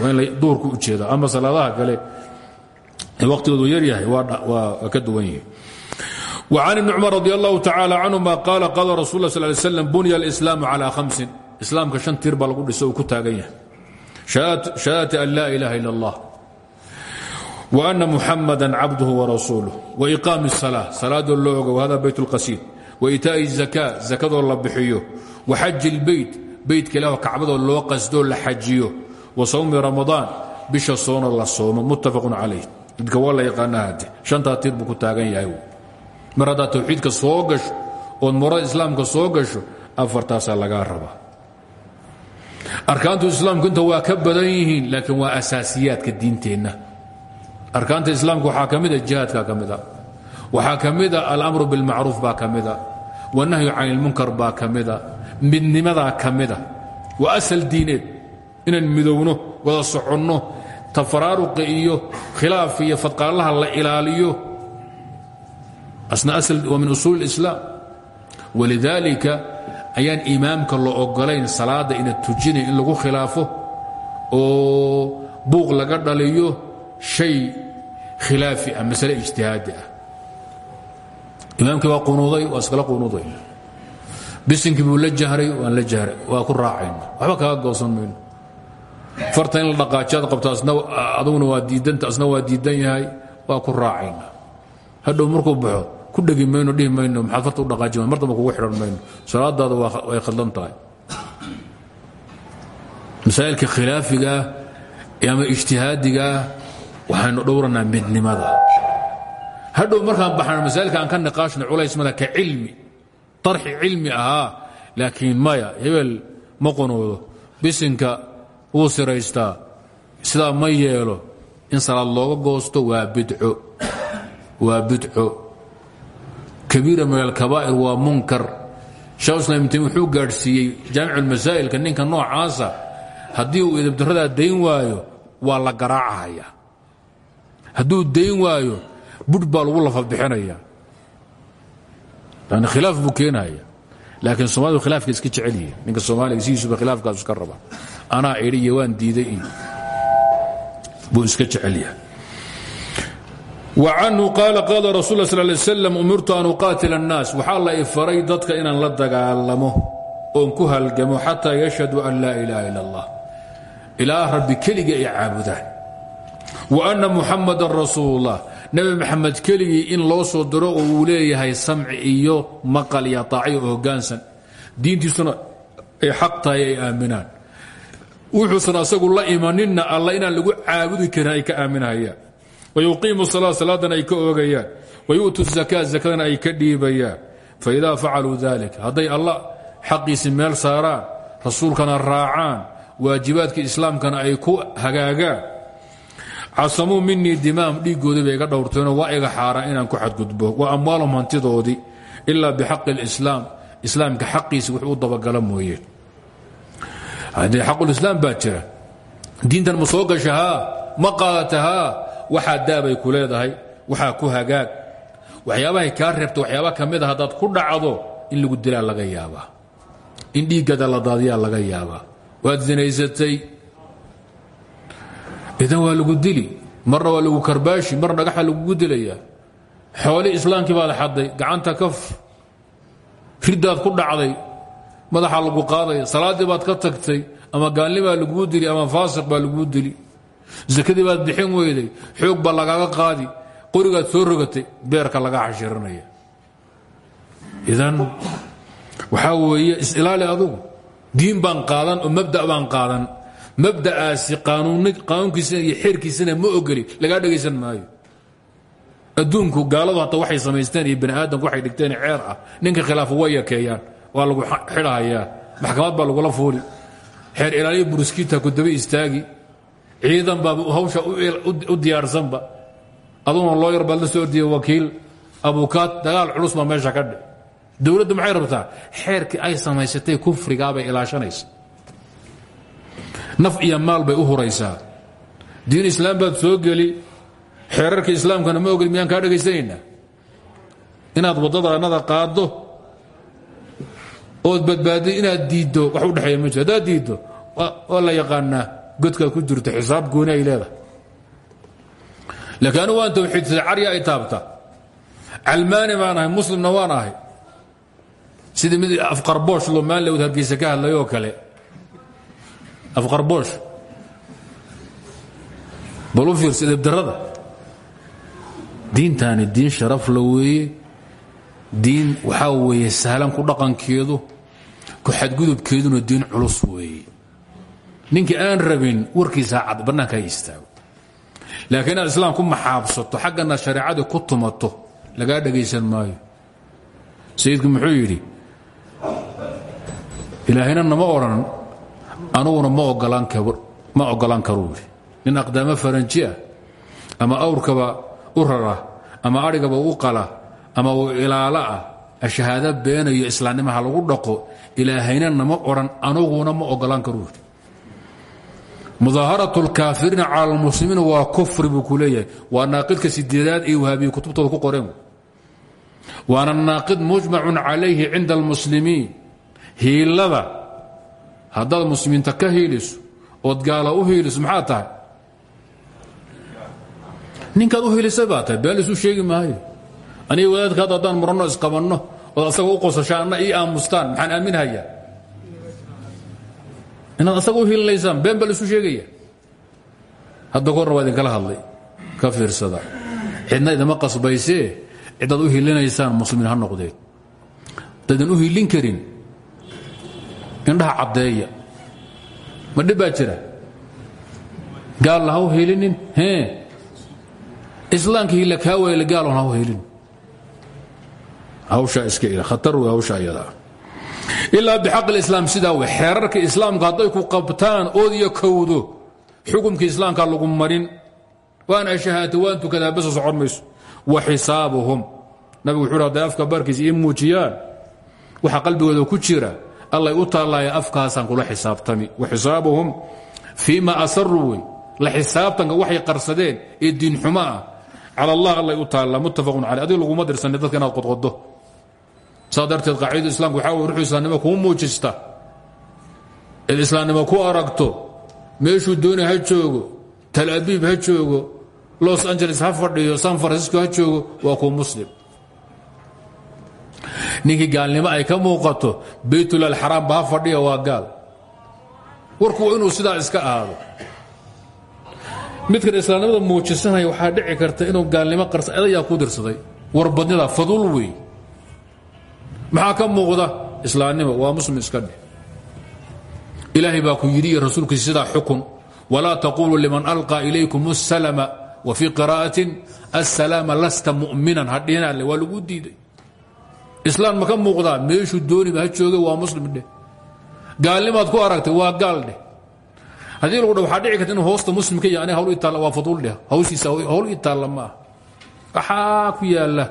waa in la duurku u jeeda ama salaadaha kale ee waqtigoodu yaryahay waa ka duwan yihi وعن ابن cمر رضي الله تعالى عنهma قال قال رsuل اه صل ل سلم buنya الإسلام على خمس iسلاamka شhan tir baa lagu dhisa uu ku taagan yahay شhaهادة أن لا إله إلا الله وأن محمدا عبده ورسuuله وإقام الصلاة salaadoo loo ogo وhada byت الqaسيد وإيتاء الزكاة زakadoo la bixiyo وxaج البeyt baydka ilaah kacbadoo loo qasdoo la xajiyo wa sawmi ramadaan bisha soona la soomo muttafaqun calayh. Idka waa la yaqaanaa hadde shantaa tiir buu ku taagan yahay mar haddaad tawxiidka soo gasho ood murada islaamka soo gasho afartaasaa lagaa rabaa. Arkaantu islaamku inta waa ka badan yihiin laakiin waa asaasiyaadka diinteenna. Arkaanta islaamka waxaa ka mida jihaadka ka mida waxaa ka mida alamru bilmacruuf baa ka mida wanahyu can ilmunkar baa ka mida midnimadaa ka mida. Waa asal diineed. Inaan midowno wada soconno tafaraaruqa iyo khilaafka iyo fadqaalaha la ilaaliyo. Waa min usuul اislaam walidaalika ayaan imaamka la ogolayn salaada ina tujinay in lagu khilaafo oo buuq laga dhaliyo shay khilaafi ah masale ijtihaadi ah. Imaamkii waa qunuuday waa iskala bisinkii buu la jahray waan la jahray. Waa ku raacayna waxba kaga goosan mayno. Farta in la dhaqaajaad qabto aduguna waa diidanta asna waa diidan yahay waa ku raacayna hadhow markuu baxo ku dhegi mayno dhihi mayno maxaad farta u dhaqaaji mar damba kugu xidhan mayno. Salaadaada way khadlan tahay. Masaa'ilka khilaafigaah ama ijtihaadigaah waxaynu dhowranaa midnimada. Hadhow markaan baxno masaa'ilka aan ka niqaashna culays mada ka cilmi tarxi cilmi ahaa laakiin maya hebel ma qonoodo bisinka wuu siraystaa sidaa ma yeelo in salaad looga goosto waa bidco waa bidco kabiira min alkabaa'ir waa munkar shekh islam ibn taymiya wuxuu gaadhsiiyey jaamic almasaa'ilka ninka noocaasa haddii uu edabdaradaa dayn waayo waa la garaacahaya hadduu dayn waayo budh baa lagu lafa bixinaya yani khilaaf buu keenaya laakiin soomalidu khilaafka iska jecel yihi ninka soomaaliga sidiisuba khilaafkaasu iska raba anaa idhi iyo waan diiday iyo buu iska jecel yahay وcanhu qaala qaala rasul ه sl slam umirtu an uqaatila الnaas waxaa la ifaray dadka inaan la dagaalamo oon ku halgamo xataa yashhaduu an laa ilaha ila اllah ilaa rabbi keliga ay caabudaan وأna muxamada rasuul الlah nebi maxamed keligii in loo soo diro oo uu leeyahay samci iyo maqal iyo طaaciyo oo hogaansan. Diintiisuna ay xaq tahay ay aaminaan. Wuxuusan asagu la imaninna alla inaan lagu caabudi karin ay ka aaminahayaan wayuqiimu salaa salaadan ay ka oogayaan. Wayu'tu zakaa zakadana ay ka dhiibayaan. Faidaa facaluu dalik hadday allah xaqiisi meel saaraan rasuulkana raacaan waajibaadkii islaamkana ay ku hagaagaan casamuu minii dimaam dhiiggoodii bay iga dhowrteenoo waa iga xaaraan inaan ku xadgudbo. Wa amwaalum hantidoodii ilaa bixaqi اlislaam islaamka xaqiisi wux u dabagala mooyeen haddee xaqulislaam baa jira diintan ma soo gasha haa? Ma qaadata haa? Waxaa daabay ku leedahay waxaa ku hagaag. Waxyaabahay kaa reebta waxyaaba ka mid a haddaad ku dhacdo in lagu dilaa laga yaabaa. In dhiiggada la daadiyaa laga yaabaa. Waad zinaysatay idan waa lagu dili marna waa lagu karbaashi marna dhagaxa lagugu dilayaa. Xooli islaamkii baad xadday gacanta kaf riddaad ku dhacday madaxa lagu qaadaya salaaddii baad ka tagtay ama gaalnibaa laguu dili ama faasiq baa laguu dili. Sakadii baad bixin weyday xoog baa lagaaga qaadi qorigaad soo rogatay beerka laga xashiranaya idan waxaa weeye is-ilaali adugu diin baan qaadan oo mabda baan qaadan mabda'aasi qaanuunkiisina iyo xeerkiisina ma ogoli lagaa dhegaysan maayo. Adduunku gaaladu hata waxay samaysteen iyo bani aadamku waxay dhigteen ceer ah. Ninka khilaafa way yakeeyaan waa lagu xidhahayaa maxkamad baa lagula fuuli xeer ilaaliya buruskiita ku daba istaagi. Ciidan baa hawsha u diyaarsanba. Aduguna looyar baad la soo ordiya wakiil. Abukaad dagaal culus baa meesha ka dhe dowladdu maxay rabtaa? Xeerkii ay samaysatay kufrigaabay ilaashanaysa naf iyo maal bay u huraysaa. Diin islaam baad soo geli xeerarka islaamkana ma ogel miyaan kaa dhegaysanayna inaad waddada annada qaaddo ood badbaadid inaad diiddo wax u dhexeeya ma jiro haddaad diiddo la yaqaanaa godkaad ku jirto xisaab gooni ay laakiin anigu waan tawxiidsaday carya ay taabta. Calmaani baan ahay muslimna sidii mid afqarboosh lomaan lewd hargeysa ka hadlayoo kale afqarboosh bal u fiirsa edebdarrada diintaani diin sharaf la weeye. Diin waxaa weeye sahlan ku dhaqankeedu ku xadgudubkeeduna diin culus weeye. Ninkii aan rabin warkiisaa cad bannaanka istaago. Laakiin inaad islaam ku maxaabsato xaggana shareecadii ku tumato lagaa dhagaysan maayo. Sayidku muxuu yidhi ilaahayna nama odhan anuguna ma ogolaan yidhi nin aqdaamo faranji ah ama awrkaba u rara ama adhigaba u qala ama uu ilaalo ah shahaado beenayo islaamnimaha lagu dhaqo ilaahayna nama odhan anuguna ma ogolaan karuu yidhi mudaaharat lkaafiriina cala lmuslimiin waa kufri buu ku leeyahay. Waa naaqidka sideedaad ee wahaabiye kutubtooda ku qoreen. Waana naaqid mujmacun calayhi cinda almuslimiin. Hiilada haddaad muslimiinta ka hiiliso ood gaala u hiiliso maxaa tahay? Ninkaad u hiilisay baa tahay laisuu sheegi maayo. Aniga wadaadka hadda haddaan muranno isqabanno ood asaga u qosashaan anna ii aamustaan maxaan aaminhayaa inaad asaga u hiilinaysaan been baa laisu sheegaya. Hadda korna waa idinkala hadlay ka fiirsada. Cidna idama qasbaysee cidaad u hiilinaysaan muslimiin ha noqdeen. Hadaydan u hiilin karin indhaha caddeeya. Ma dhib baa jira? Gaalla ha u hiilinin hee. Islaamka hiila kaa wayla gaalon ha u hiilin hawshaa iska ila. Khatar wey hawsha ayadaa ilaa bixaq islaam sidaa wey xeerarka islaamka hadday ku qabtaan ood iyo kowdo xukumkii islaamka lagu marin. Waan ashahaato waan tukadaa basa socon mayso. Wa xisaabuhum. Nabigu wuxuu hadday afka baarkiisa ii muujiyaan waxa qalbigooda ku jira allay u taallaya afkaasaan kula xisaabtami. Wa xisaabuhum fii ma la xisaabtanka waxay qarsadeen ee diinxumo ah. Cala allah allay u taallaa muttafaqun caley adiga laguma dirsanay dadka inaad qodqodo saa darteed qaacidada islamka waxaa wey ruxuu muujista. Islaamnimo ku aragto meeshuu dooni ha joogo tal abiib ha joogo los angeles ha fadhiyo san francisco ha joogo waa kuu muslim ninkii gaalnimo ay ka muuqato baytulaalxaraam ba ha waa gaal. Warku waa inuu sidaa iska ahaado midkan islaamnimada muujisanaya waxaa dhici karta inuu gaalnimo qarsa adayaa ku dirsaday. Warbadnida faduul wey. Maxaa ka muuqda? Islaamnimo waa muslim iska dheh ilaahay baa ku yidhi iyo rasuulkiisa xukun. Walaa taquluu liman alqaa ilaykum الsalama wa fii qira'atin asalaama lasta mu'minan. Hadhinale waa lagu diiday islaam ma ka muuqdaa? Meeshuu dooniba ha jooga waa muslim dheh gaalnimaad ku aragtay waa gaal dheh haddii lagu dha waxaa dhici karta inuu hoosta muslimka iyo aniga hawl ii taalla waa faduul dheh hawshiisa hawl ii taalla ma ah ku yaalla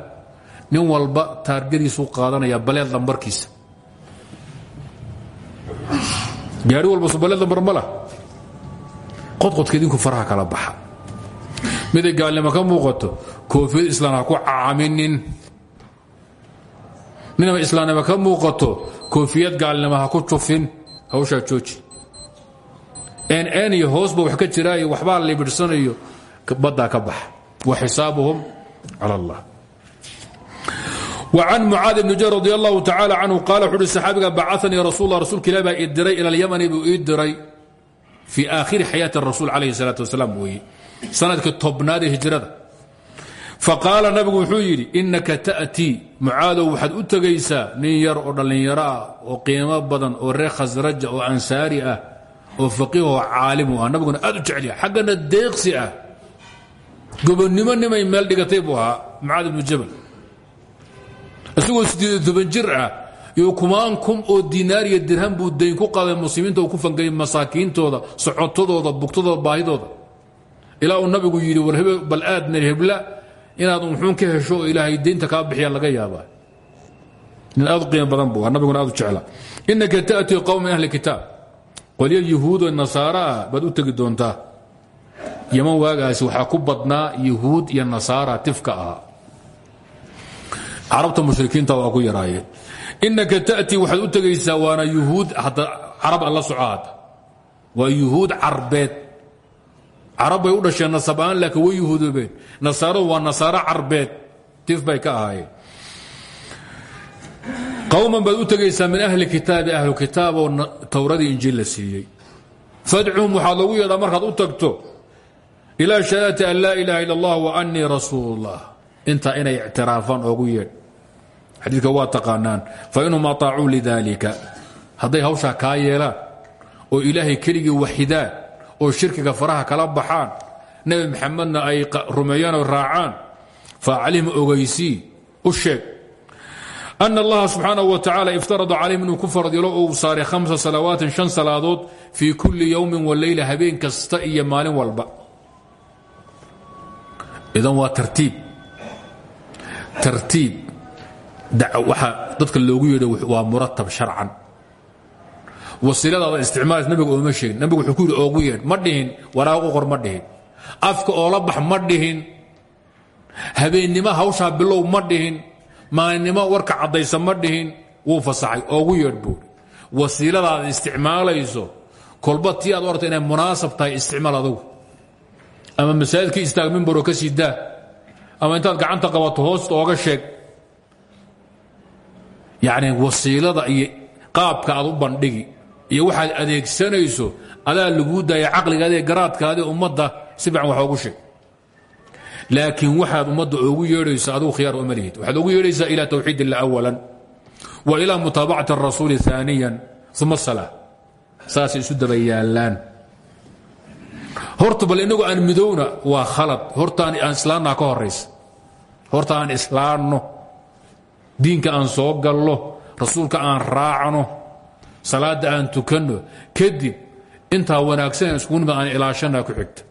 nin walba taargadiisuu qaadanaya baleed lambarkiisa. Gaari walba su baleed lambar ma lah qodqodka idinku faraha kala baxa. Miday gaalnimo ka muuqato koofiyad islaam ha ku caaminin ninaba islaamnimo ka muuqato koofiyad gaalnimo ha ku jufin hawshaa jooji n iyo hoosba wax ka jiraayo waxbaa libidhsanayo baddaa ka baxa wa xisaabuhum cala allah وعن معاذ بن جبل رضي الله تعالى عنه قال وxuu hi صxaabiga bacثnii rasuل الله rasuulka ilah baa ii diray ilى اlyمن buu ii diray fii aakhiri xayaaةi الرasuل عalaيه الصلاaة وaسلام weeye sanadkii tobnaad ee hijrada faqaala nabigu wuxuu yidhi inaka ta'tii mucaadow waxaad u tegaysaa nin yar oo dhallinyaro ah oo qiimo badan oo reer khasraja oo ansaari ah oo faqiih oo caalimu ah. Nabiguna aad u jecel yahay xaggana deeqsi ah. Gobonnimo nimay meel dhigatay buu ahaa mucaad ibnu jabal. Isagoo siddeed toban jir ah iyo kumaan kum oo dinaar iyo dirham buu dayn ku qaday muslimiinta uu ku fangayay masaakiintooda socotadooda bugtadooda baahidooda. Ilaa uu nabigu yidhi war bal aadna hebla inaad unxuun ka hesho oo ilaahay deynta kaa bixiyaa laga yaabaa. Nin aad u qiimo badan buu ahaa nabiguna aad u jecla innaka ta'tii qowm min ahli kitaab. Qolyo yuhuud oo nasaara ah baad u tegi doontaa. Yaman waagaasi waxaa ku badnaa yuhuud iyo nasaara tifka ahaa carabta mushrikiinta waa ku yaraayeen innaka ta'tii waxaad u tegaysaa waana yuhuud hadda carab alla soco hadda waa yuhuud carbeed carab bay u dhasheen nasabaan laakiin way yuhuudoobeen. Nasaaradu waa nasaaro carbeed tif ka ahaayeen. Qowman baad u tegaysaa min ahli kitaabi ahlu kitaab oo towradii injiil la siiyey. Fadcuhum waxaad markaad u tagto ilaa shahaadati an laa ilaaha illa wa annii rasuul ullah intaa inay ictiraafaan oogu yeedh. Xadiidka waa taqaanaan. Fa inhum ataacuu lidaalika hadday hawshaa kaa yeelaan oo ilaahay keligii waxidaan oo shirkiga faraha kala baxaan nebi maxamedna ay rumeeyaan oo raacaan faacalihim ogeysii u sheeg. Ana allaha subxaanahu wa tacaala iftarada calayhim inuu ku fardilo oo uu saaray hamsa salawaatin shan salaadood fii kulli yowmin wa leyla habeen kasta iyo maalin walba. Idan waa tartiib. Tartiib. Waxa dadka loogu yeedho waa muratab sharcan wasiiladaada isticmaalas nabiga ooma sheegin. Nabigu wuxuu ku yidhi oogu yeedh ma dhihin waraaq u qor ma dhihin. Afka oola bax ma dhihin. Habeennimo hawshaa bilow ma dhihin. Maalinimo warka caddaysa ma dhihin. Wuu fasaxay. Oogu yeedh buuri wasiiladaad isticmaalayso kolba tii aad aragto inay munaasab tahay isticmaal ama masaajidkii istaag daa. Ama intaad gacanta qabato hoosta ooga sheeg. Yacni wasiilada iyo qaabka aad u bandhigi iyo waxaad adeegsanayso adaa laguu daaya caqligaadi ee garaadkaadi ummadda si fiican wax oogu sheeg. Laakiin waxaad ummadda oogu yeedhayso adigu khiyaar uma lihid. Waxaad ogu yeedhaysaa ila tawxiid awalan wa ilaa mutaabacati arasuuli aaniyan uma salaa saasay isu daba horta bal inagu aan midowna waa khalad. Hortaan aan islaannaa ka horaysa horta aan islaanno. Diinka aan soo gallo rasuulka aan raacno salaadda aan tukanno kadib intaa wanaagsan iskugu nimid aan ilaashanaa ku xigta.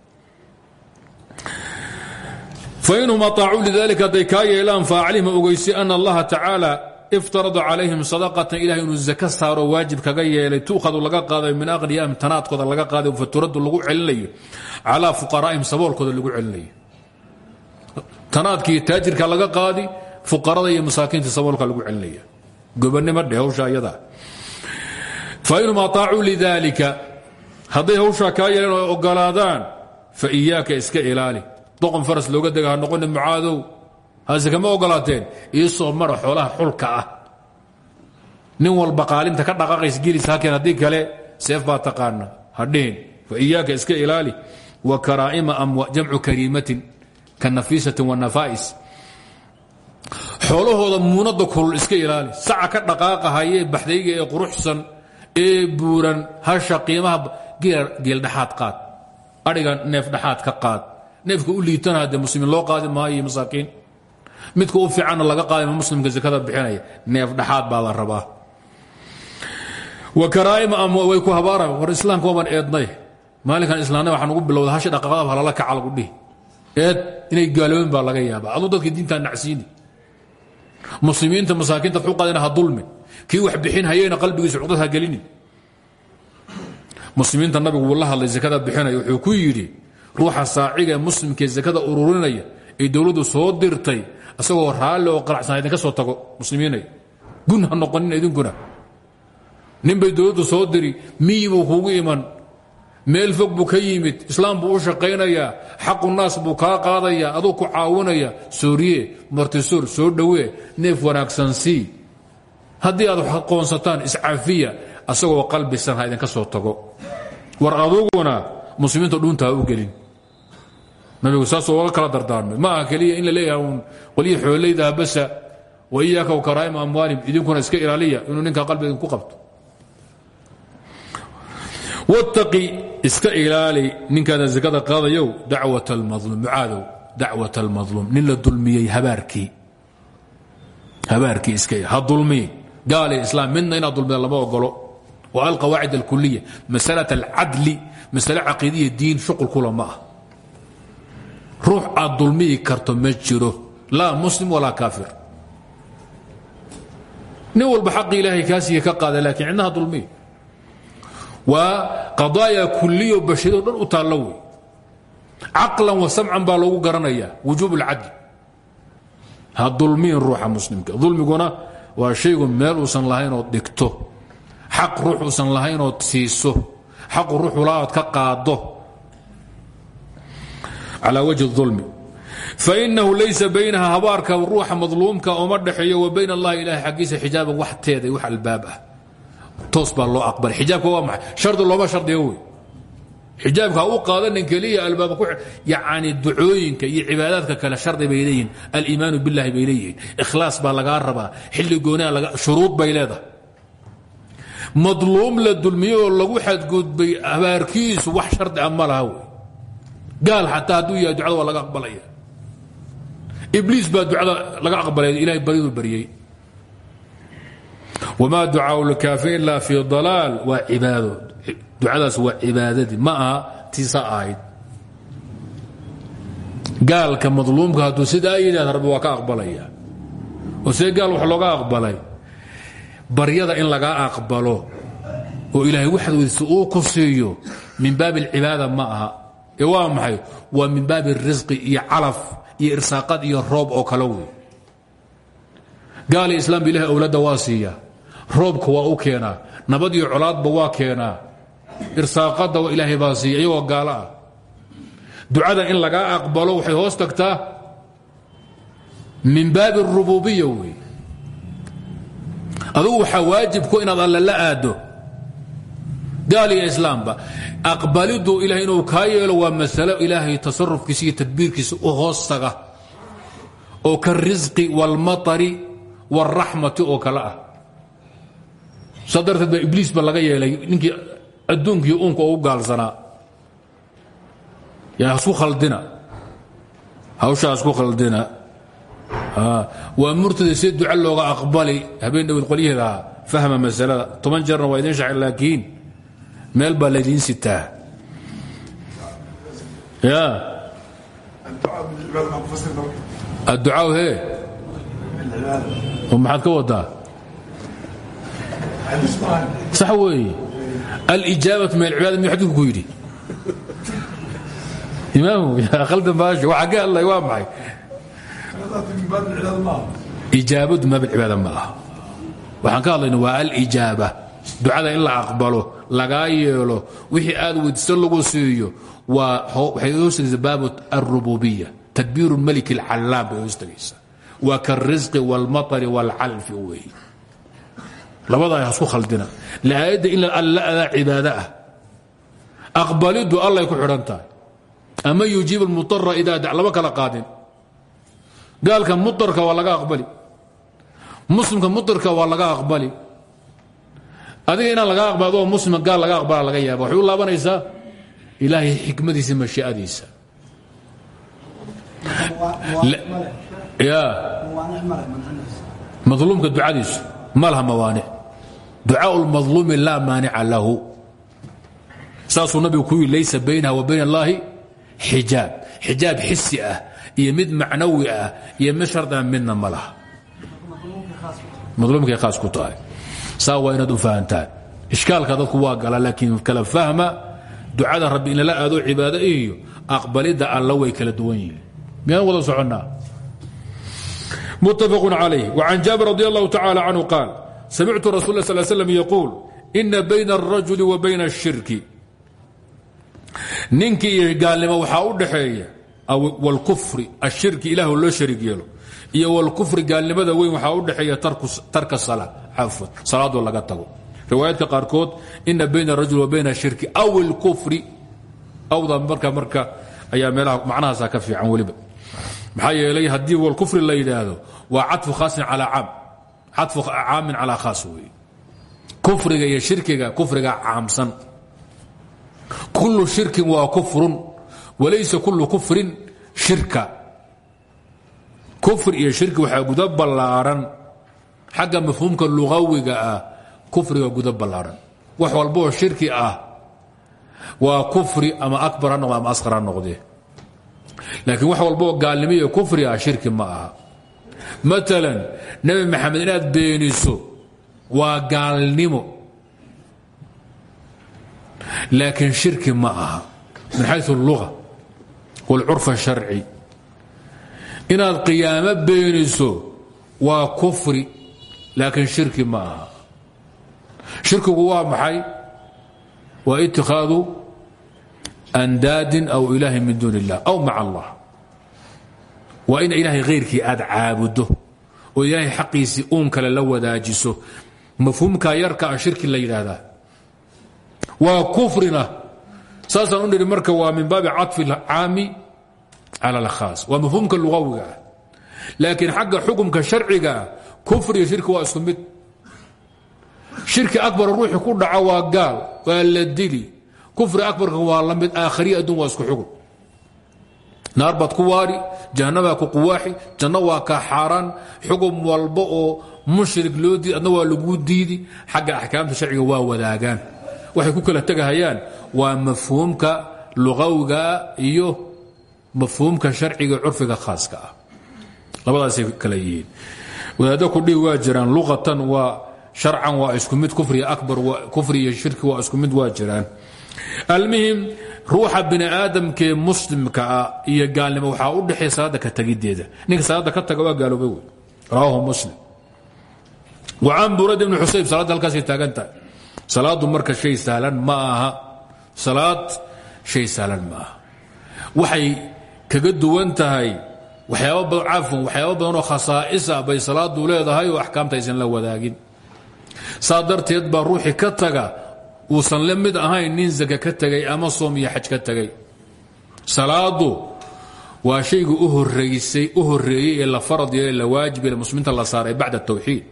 Fainhum aطaacuu lidalika hadday kaa yeelaan faaclihim ogeysi ana allaha tacaala iftarada calayhim sadaqatan ilahay inuu zaka saaro waajib kaga yeelay tuukhadu laga qaadayo min aqniyahim tanaadkooda laga qaadayo faturadu lagu celinayo calaa fuqaraa'ihim saboolkooda lagu celinayo tanaadkii taajirka laga qaadi fuqarada iyo masaakiinta saboolka lagu celinaya gobannimo dhe hawsha ayadaa fainhum aطaacuu lidalika hadday hawshaa kaa yeeleen oo ogolaadaan fa iyaaka iska ilaali. Doqon faras looga dega ha noqoni mucaadow hase kama ogolaateen iisoo mara xoolaha xulka ah. Nin walba qaalinta ka dhaqaaqays gelis hakeen haddii kale seef baa taqaana. Hadhihin fa iyaaka iska ilaali. Xoolahooda muunadda kulul iska ilaali. Saca ka dhaqaaqahayee baxdayga quruxsan ee buuran hasha qiimaha geeldhaxaad qaad. Adhiga neef dhaxaad ka qaad. Neefka u liitana de muslimiin loo qaadi maayo iyo masaakiin. Midka u fiicanna laga qaadima muslimka zakada bixinaya neef dhaxaad baa la rabaa. Way ku habaara war islaamka waban eednay. Maalinkan islaamnay waxaa nugu bilowda hashi dhaqaaqadaba halala kaca lagu dhihi. Eed inay gaaloobin baa laga yaabaa. Aduu dadka diintaa nacsiini. Muslimiinta masaakiinta xuqaadina ha dulmin kii wax bixin hayeyna qalbigiisa cuqdad ha gelinin muslimiinta nabigu wuu la hadlay zakada bixinaya wuxuu ku yidhi ruuxa saaciga ee muslimkaee zakada ururinaya ee dowladdu soo dirtay isagoo raalli oo qaracsan idinka soo tago muslimiinay gun ha noqonin idinkuna. Ninbay dowladdu soo diri miyi buu kugu iman. Meel fog buu ka yimid. Islaam buu u shaqaynayaa xaqu naas buu kaa qaadayaa aduu ku caawinaya. Sooriye martisoor wanaagsan haddii aad wax qoonsataan iscafiya asagoo qalbisan ha idinka soo tago. War aduguna muslimiinta dhuunta ha u gelin. Nabigu saasoo oga kala dardaarmay. Ma aha in la leeyahay uun qolyihi xooleydaha basa wa iyaaka w karaa'ima amwaalim iska ilaaliya inuu ninka qalbi idinku qabto. Wattaqi iska ilaali ninkaada zakada qaadayow dacwat almadluum mucaadow dacwat almadluum nin la dulmiyey habaarkii. Habaarkii iska ha dulmiyin gaal islaam midna inaad dulmida lama ogolo wa alqawaacid alkuliya masalat alcadli masale caqiidiya diin shuqul kula ma ah. Ruux aad dulmiyi karto ma jiro. Laa muslim walaa kaafir. Nin walba xaqi ilaahay kaasiga ka qaada laakiin cidnaha dulmiyi waa qadaaya kuliyo basharido dhan u taallo wey. Caqlan wa samcan baa loogu garanaya wujuub اlcadl ha dulmiyin ruuxa muslimka. Dulmiguna waa shaygu meel uusan lahayn ood dhigto. Xaq ruux uusan lahayn ood siiso. Xaqu ruuxulaa ood ka qaado calaa wajhi ulmi fainahu laysa baynaha habaarka ruuxa madluumka ooma dhexeeyo wa bayn allahi ilahi xaggiisa xijaaban wax teeda wax albaab ah. Toos baa loo aqbalay. Xijaabka waa maxay? Shardi xijaabka ha u qaadanin keliya albaab yani ducooyinka iyo cibaadaadka kale shardi bay leeyihiin aliimaanu billahi bay leeyihiin. Ikhlaas baa lagaa rabaa. Xilli goonaa shuruud bay leedahay. La dulmiyooo lagu xadgudbay habaarkiisu wax shardi a ma laha wey. Gaal xataa laga aqbalaya. Ibliis baa ducada laga aqbalay ilahay bariduu baryey wamaa ducaau lkaafiriin ilaa fii dalaal. Waa ducadaas waa cibaadadii ma aha tiisa ahayd. Gaalka madluumka hadduu sidaa yidhahda rabbi waa ka aqbalaya. Oo see gaal wax looga aqbalay baryada in lagaa aqbalo oo ilaahay waxdweyse uu ku siiyo min baabi alcibaada ma aha. Ee waa maxay? Waa min baabi risqi iyo calaf iyo irsaaqad iyo roob oo kale wey. Gaali islaamka ilahay owladda waa siiya. Roobka waa u keenaa. Nabad iyo colaadba waa keenaa irsaaqadda ilaahay baa siiya iyagoo gaalo ah ducada in lagaa aqbalo waxay hoos tagtaa min baabi اrububiya wey adugu waxaa waajibku inaad alle la aado gaal iyo islaamba aqbalidu ilahay inuu kaa yeelo waa masalo ilaahay tasarufkiisa iyo tadbiirkiisa u hoos taga oo ka risqi wاlmaطari wاlraxmati oo kale ah saa darteed baa ibliis ba laga yeelay ninkii adduunkiiyo uunka ugu gaalsanaa hasku khaldina. Hawshaa hasku khaldina. Waa murtada si duca looga aqbali habeen dhawel qolyaheeda ahaa fahma masalada. Toban jeerna waa idiin shacir laakiin meel baa laydiin sitaa. Ya adducaaw he oo maxaad ka wadaa? Sax weeye alijaabatu min alcibaada miyuu xadiiku ku yidhi? Imaamu aldan baasho waxaa ka hadlay waa maxay? Ijaabadu min baab cibaada ma aha waxaan ka hadlayna waa alijaaba. Ducada in la aqbalo lagaa yeelo wixii aad weydiisto lagu siiyo waa waxay hoostagaysa baabu alrububiya tadbiiru malik alcallaam bay hoostagaysaa waa karisqi waalmaطari waalcalfi weeye labada hasku khaldina aayadda in alla adaa cibaad ah aqbalidu allay ku xidhan tahay ama yujiib muara idaa lama kala qaadin gaalka muarka waa laga aqbali muslimka muirka waa laga aqbali adiga inaan laga aqbali adoo muslima gaal laga aqbala laga yaaba waxay u laabanaysaa ilaahay xikmadiisa mashiiadiisa madluumka ducadiisu malaha mawaanic ducaa lmalumi laa maanica lahu. Saasuu nabigu ku laysa baynaha wa bayn allaahi xijaab. Xijaab xisi ah iyo mid ah iyo mid shardan midna ma laha. Madluumkay khaas ku tahay. Saa waa dadku waa gala laakiin kala fahma ducada rabbi in lala aado cibaado iyo aqbalidda alla way kala duwan yihiin. Wada soconnaa? Muttafaqun calayh wacan jaabir radi allahu tacaala canhu qaal سمعت رسول الله صلى الله عليه وسلم يقول إن بين الرجل وبين الشرك ninkii iyo gaalnimo waxaa u dhaxeeya wlkufri ashirki ilah loo sharig yeelo iyo wlkufri gaalnimada weyn waxaa u dhexeeya tarka sala cafwan salaadoo laga tago riwaayaadka qaarkood ina bayna arajul wa bayna ashirki aw اlkufri awda marka marka ayaa meelaha macnahaasa ka fiican weliba maxaa yeelay haddii wlkufri la yidhaahdo waa cadfu khaasin calaa caam cadfu caamin calaa khaas kufriga iyo shirkiga kufriga caamsan. Kullu shirkin waa kufrun walaysa kullu kufrin shirka. Kufr iyo shirki waxaa guda ballaaran. Xagga mafhuumka lugawiga ah kufriga guda ballaaran. Wax walbaoo shirki ah waa kufri ama akbar ha noqde ama asqar ha laakiin wax walbaoo gaalnimo kufri ah shirki ma aha maalan nebi maxamed inaad beeniso waa gaalnimo laakiin shirki ma aha min xayu اlluga wاlcurf الsharci inaad qiyaamo beeniso waa kufri laakiin shirki ma aha shirkigu waa maxay waa ittikhaadu andaadin aw ilaahin min duun illah aw maca allah waa in ilaahay khayrkii aad caabudo oo ilaahay xaqiisii uun kale la wadaajiso mafhuumkaa yarka a shirki la yidhaahdaa waa kufrina saasaan u nidhi marka waa min baabi caطfi اlcaami cala اlkhaas waa mafhuumka lugawiga ah laakiin xagga xukumka sharcigaa kufr iyo shirki waa isku mid shirki akbar ruuxi ku dhaca waa gaal waa la dili kufri akbarka waa la mid aakhriya adduun waa isku xukun naar baad ku waari jahannabaa ku quwaaxi janno waa kaa xaaraan. Xugum walba oo mushrik loo diid adna waa laguu diidi. Xagga axkaamta sharciga waa wadaagaan. Waxay ku kala tegahayaan waa mafhuumka lugawiga iyo mafhuumka sharciga curfiga khaaska ah. Labadaasay kala yihiin. Wadaaddo kudhihi waa jiraan luqatan waa sharcan waa isku mid kufriga akbar kufri iyo shirki waa isku mid waa jiraan. Almuhim ruuxa bini aadamkee muslimka ah iyo gaalnimo waxaa u dhexeeya salaadda ka tegideeda ninka salaadda ka taga waa gaaloobay wey rawaahu muslim. Wacan burad ibni xusayb salaadda halkaasay taagan tahay. Salaadu marka shay sahlan ma aha. Salaad shay sahlan ma aha. Waxay kaga duwan tahay waxyaaba badan cafwan waxyaaba badan oo khasaa'isa bay salaadu leedahay oo axkaamta aysan la wadaagin. Saa darteed baa ruuxii ka taga uusan la mid ahayn nin zaka ka tegay ama soom iyo xaj ka tegay salaadu waa shayga u horeeyey ee la farad yeele la waajib yeele muslimiinta la saaray bacda tawxiid.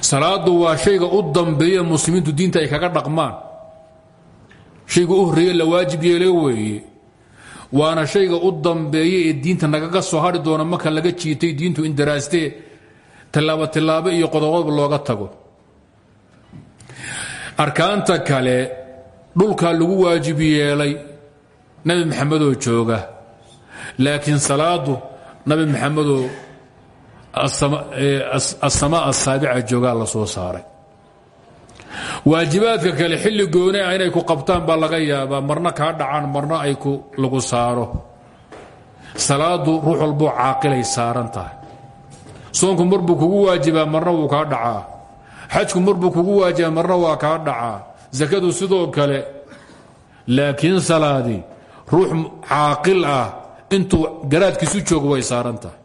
Salaadu waa shayga u dambeeye muslimiintu diinta ay kaga dhaqmaan. Shayga u horreeye la waajib yeele weeye. Waana shayga u dambeeye ee diinta nagaga soo hari doona marka laga jiitay diintu in daraastee tallaabo tillaabo iyo qodobadba looga tago arkaanta kale dhulkaa lagu waajib yeelay nabi maxamedoo jooga. Laakiin salaadu nabi maxamedoo asamaa asaabica joogaa la soo saaray. Waajibaadka kale xilli gooni ah inay ku qabtaan baa laga yaabaa marna kaa dhacaan marna ay ku lagu saaro. Salaadu ruux walboo caaqilay saaran tahay. Soonku mar buu kugu waajibaa marna wuu kaa dhacaa xajku mar buu kugu waajibaa marna waa kaa dhacaa. Sakadu sidoo kale laakiin salaadii ruux caaqil ah intuu garaadkiisu joogo way saaran tahay.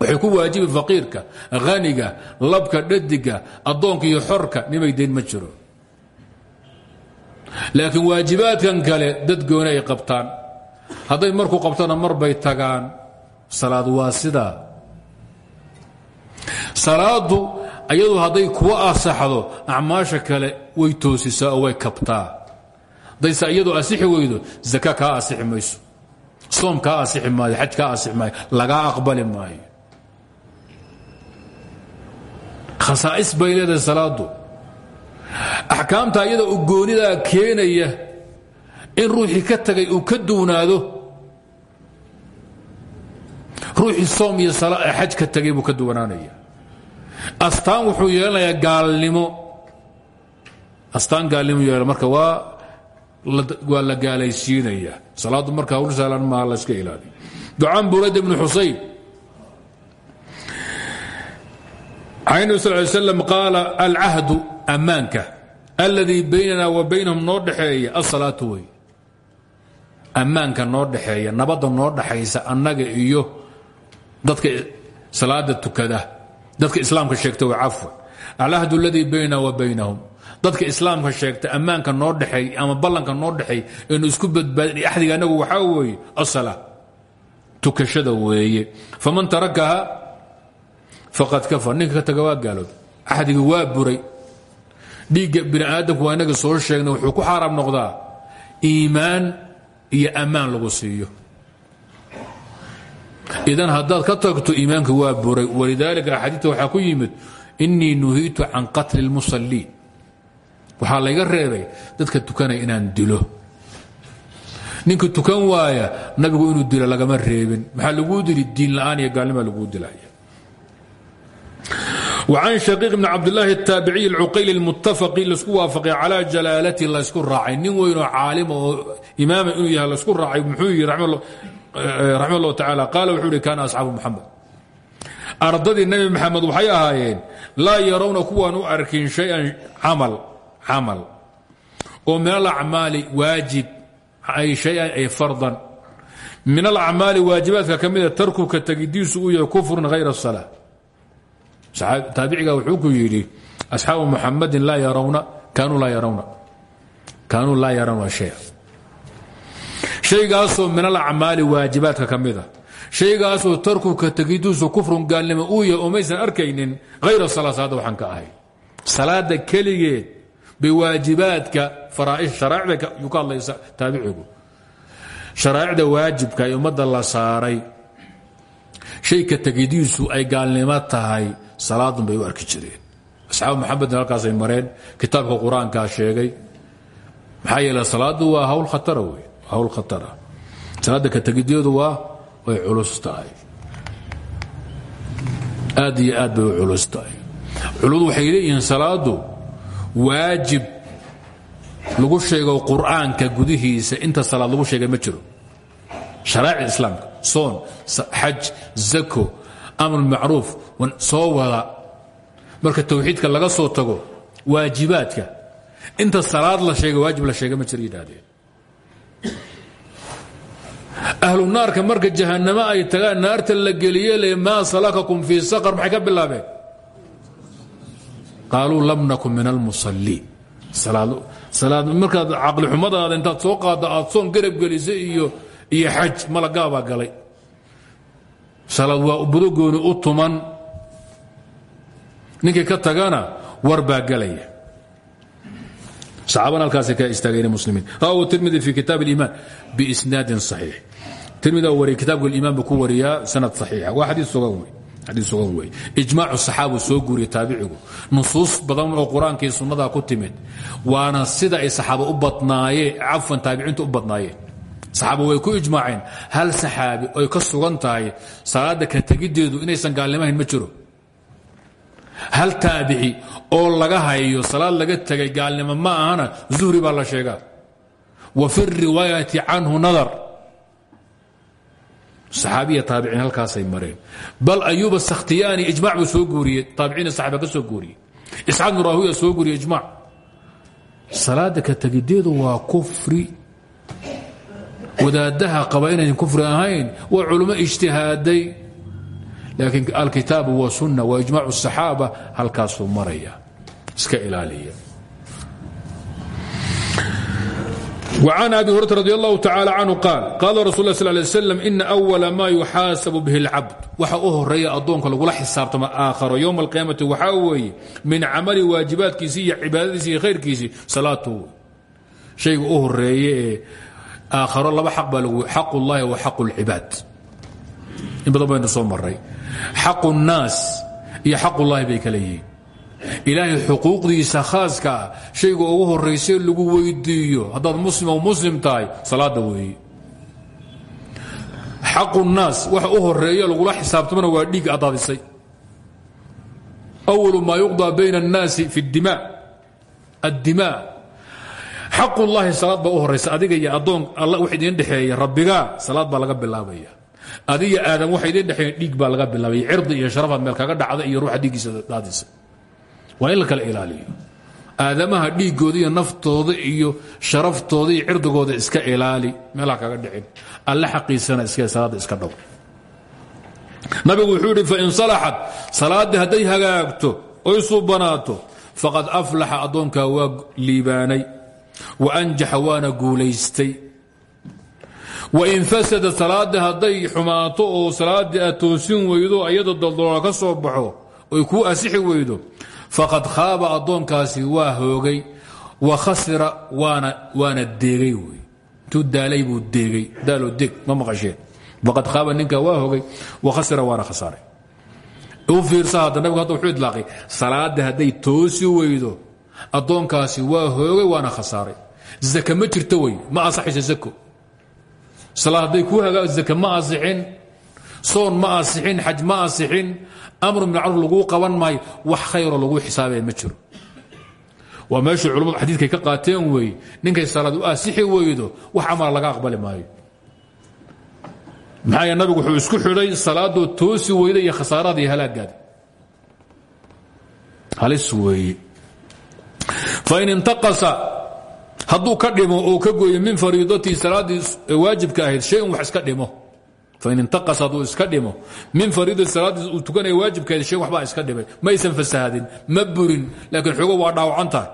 Waxay ku waajibi faqiirka haniga labka dhadiga addoonka iyo xorka nimay dayn ma jiro. Laakiin waajibaadkan kale dad gooni ay qabtaan. Hadday markuu qabtana mar bay tagaan. Salaad waa sidaa. Salaadu ayadu hadday kuwa asaxdo acmaasha kale way toosisaa oo way kabtaa. Dayse iyadoo asixi weydo zaka kaa asixi mayso soom kaa asixi maayo xaj kaa asixi maayo lagaa aqbali maayo. Khasaa'is bay salaadu axkaamta iyada u goonidaa keenaya in ruuxii ka tagay uu ka duunaado ruuxii soom iyo xaj ka tagay buu ka duwanaanaya astaan wuxuu yeelanayaa gaalnimo. Astaan gaalnimo yeel marka waa waa la gaalaysiinaya. Salaaddu marka hawl sahlan maaha la iska ilaaliyo ducaan burayd ibnu xusayn can nabi sal ly slam qaala alcahdu ammaanka baynana wa baynahum noo dhaxeeya. Asalaatu wey ammaanka noo dhaxeeya nabadda noo dhaxaysa annaga iyo dadka salaada tukada dadka islaamka sheegta w cafwan alcahdu aladii baynana wa baynahum. Dadka islaamka sheegta ammaanka noo dhexeey ama ballanka noo dhexeey eenu isku badbaadin axdiga annagu waxaa weeye asala tukashada weeye. Faman tarakaha faqad kafar. Ninka ka taga waa gaaloob axdiga waa buray. Dhiigga bini aadamku waa inaga soo sheegnay wuxuu ku xaaraam noqdaa iimaan iyo ammaan lagu siiyo idan haddaad ka tagto iimaanka waa buray walidaalika axaadiita waxaa ku yimid inii nuhiitu can qatli اlmusaliin waxaa layga reebay dadka tukanaya inaan dilo ninka tukan waaya nabigu inuu dilo lagama reebin maxaa laguu dili diin la'aan iyo gaalnima laguu dilaya وcan شhقيq بن cabdاللahi التاaبiciي الcuqayl الmuتafqi laisku waafaqay calى jalaalati laysku raacay nin weynoo caalima oo imaama inuu yahay laysku raacay muxuu yihi raxmat llahu tacaala qaala wuxuu ihi kaana asxaabu muxamed ardadii nebi maxamed waxay ahaayeen laa yarawna kuwaan u arkin shay-an amal camal. Oo min alacmaali waajib ay shay-an ay fardan. Min alacmaali waajibaadka ka mida ah, tarkuka tegidiisu uu yahay kufrun hayra salaa taabiciga wuxuu ku yidhi asxaabu muxamadin laa yarawna kaanuu laa yarawna. Shaya shaygaasoo min alacmaali waajibaadka ka mida shaygaasoo tarkuka tegidiisu kufrun gaalnimo uu yahay oo maysan arkaynin hayra salaa salaadda waxaan ka ahay. Salaada keligeed bay waajibaadka sharaacda yuu ka hadlaysa taabicigu. Sharaa'icda waajibka ee ummadda la saaray shayka tegidiisu ay gaalnimo tahay salaadun bay u arki jireen. Asxaabu maxamedin halkaasay mareen kitaabka qur'aankaa sheegay maxaa yeele salaaddu waa hawl khatara wey hawl khatara salaadda ka tegideedu waa way culus tahay. Aad iyo culus tahay. Culumadu waxay leeyihiin salaaddu waajib lagu sheego qur'aanka gudihiisa. Inta salaad lagu sheegay ma jiro. Sharaaicda islaamka soon xaj zako amr macruuf soo wada. Marka tawxiidka laga soo tago waajibaadka. Inta salaad la sheega waajib la sheega ma jiro yidhaahdeen ahlu naarka marka jahannamo ay tagaan naarta la geliye le maa salakakum fii saqar maxay ka bilaabeen? Qaaluu lam nakun min almusaliin markaad caqlixumadaada intaad soo qaadda aad soon garab gelisa iyo iyo xaj malagaabaa galay. Salaad waa budogooni u tuman. Ninkii ka tagana war baa gelaya saxaaban halkaasi ka istaageen muslimiin. Rawahu tirmidi fi kitaab اliman biisnaadin saxiix. Tirmida wariya kitaabka imaanba ku wariyaa sanad saxiixa. Waa xadiis sugan wey ijmaacu saxaabu soo guuriyey taabicigu nusuus badan oo qur'aanka iyo sunnadaa ku timid. Waana sida ay saxaaba u badnaayeen cafwan taabiciinta u badnaayeen. Saxaaba way ku ijmaaceen. Hal saxaabi oy ka sugan tahay salaada kala tegideedu inaysan gaalnimahayn ma jiro hal taabici oo laga hayo salaad laga tegay gaalnimo ma ahana zuhri baa la sheegaa. Wa fi riwaayati canhu nadar. Saxaabiya taabiciin halkaasay mareen. Bal ayuuba sakhtiyaani ijmac buu soo guuriyey taabiciina saxaaba ka soo guuriyey. Isxaaq bnu raahuya soo guuriyey ijmac kufri. Wadaadaha qaba kufri ahayn waa culummo ijtihaaday laakiin alkitaabu wasunna wa ijmac الصaxaaba halkaasuu maraya iska ilaaliya وعن أبي هريرة رضي الله تعالى عنه قال قال رسول الله صلى الله عليه وسلم إن أول ما يحاسب به العبد waxa u horeeya adoonka lagula xisaabtamo aakharo yowma alqiyaamati waxaa weeye min camali waajibaadkiisii iyo cibaadadiisi iyo khayrkiisii salaatu shayga u horeeye ee aakharo laba xaq baa lagu xaq ullahi wa xaq اlcibaad in badan baynu soo maray xaq الnaas iyo xaq ullahi bay kala yihiin ilaahay xuquuqdiisa khaaskaa shayga ugu horayse lagu weydiiyo haddaad muslim oo muslim tahay salaada weeye xaqu الnaas waxa u horeeya lagula xisaabtamana waa dhiig adaadisay أwalu maa yuqضى bayna الnaasi fi اdima addima xaq ullahi salaad baa u horaysa adiga iyo adoon alla wax idin dhexeeya rabbigaa salaad baa laga bilaabaya adiga aadam waxa idin dhexeeya dhiig baa laga bilaabaya cirdi iyo sharafaad meel kaga dhacda iyo ruuxa dhiiggiisa daadisa. Waa in la kala ilaaliyo. Aadamaha dhiigooda iyo naftooda iyo sharaftooda iyo cirdigooda iska ilaali meelaha kaga dhicin. Alle xaqiisana iska salaadda iska dhow. Nabigu wuxuu yidhi fain salaxat salaaddii hadday hagaagto oy suubanaato faqad aflaxa addoonkaa waa liibaanay wa anjaxa waana guulaystay wain fasada salaadii hadday xumaato oo salaaddii aad toosin weydo ayadoo daldoola ka soo baxo oy kuu asixi weydo faqad khaaba addoonkaasi waa hoogay wa khasira waana deegay wey. Intuu daalay buu deegay daaloo deg ma maqasheen faqad khaaba ninka waa hoogay wa khasira waana khasaaray. U fiirsa hadda nabigu hadda wuxuu idlaaqay salaadda hadday toosi weydo addoonkaasi waa hoogay waana salaad hadday kuu hagaa zaka ma asixin soon ma asixin xaj ma asixin amru bimacruuf laguu qaban maayo wax khayroo laguu xisaabaya ma jiro. Waa meeshuu culamadu xadiidkay ka qaateen weeye ninkay salaad u asixi weydo wax amala laga aqbali maayo. Maxaa yee nabigu wuxuu isku xidhay salaadoo toosi weyda iyo khasaarada iyo halaagaada halis weeye. Fain intaqasa hadduu ka dhimo oo ka gooyo min fariidatii salaaddii waajibka ahayd shay-un wax iska dhimo. Fain intaqas hadduu iska dhimo min fariidati salaaddii uu tukanaya waajibka ahayd shay waxbaa iska dhimay. Maysan fasahadin ma burin laakiin xogo waa dhaawacan tahay.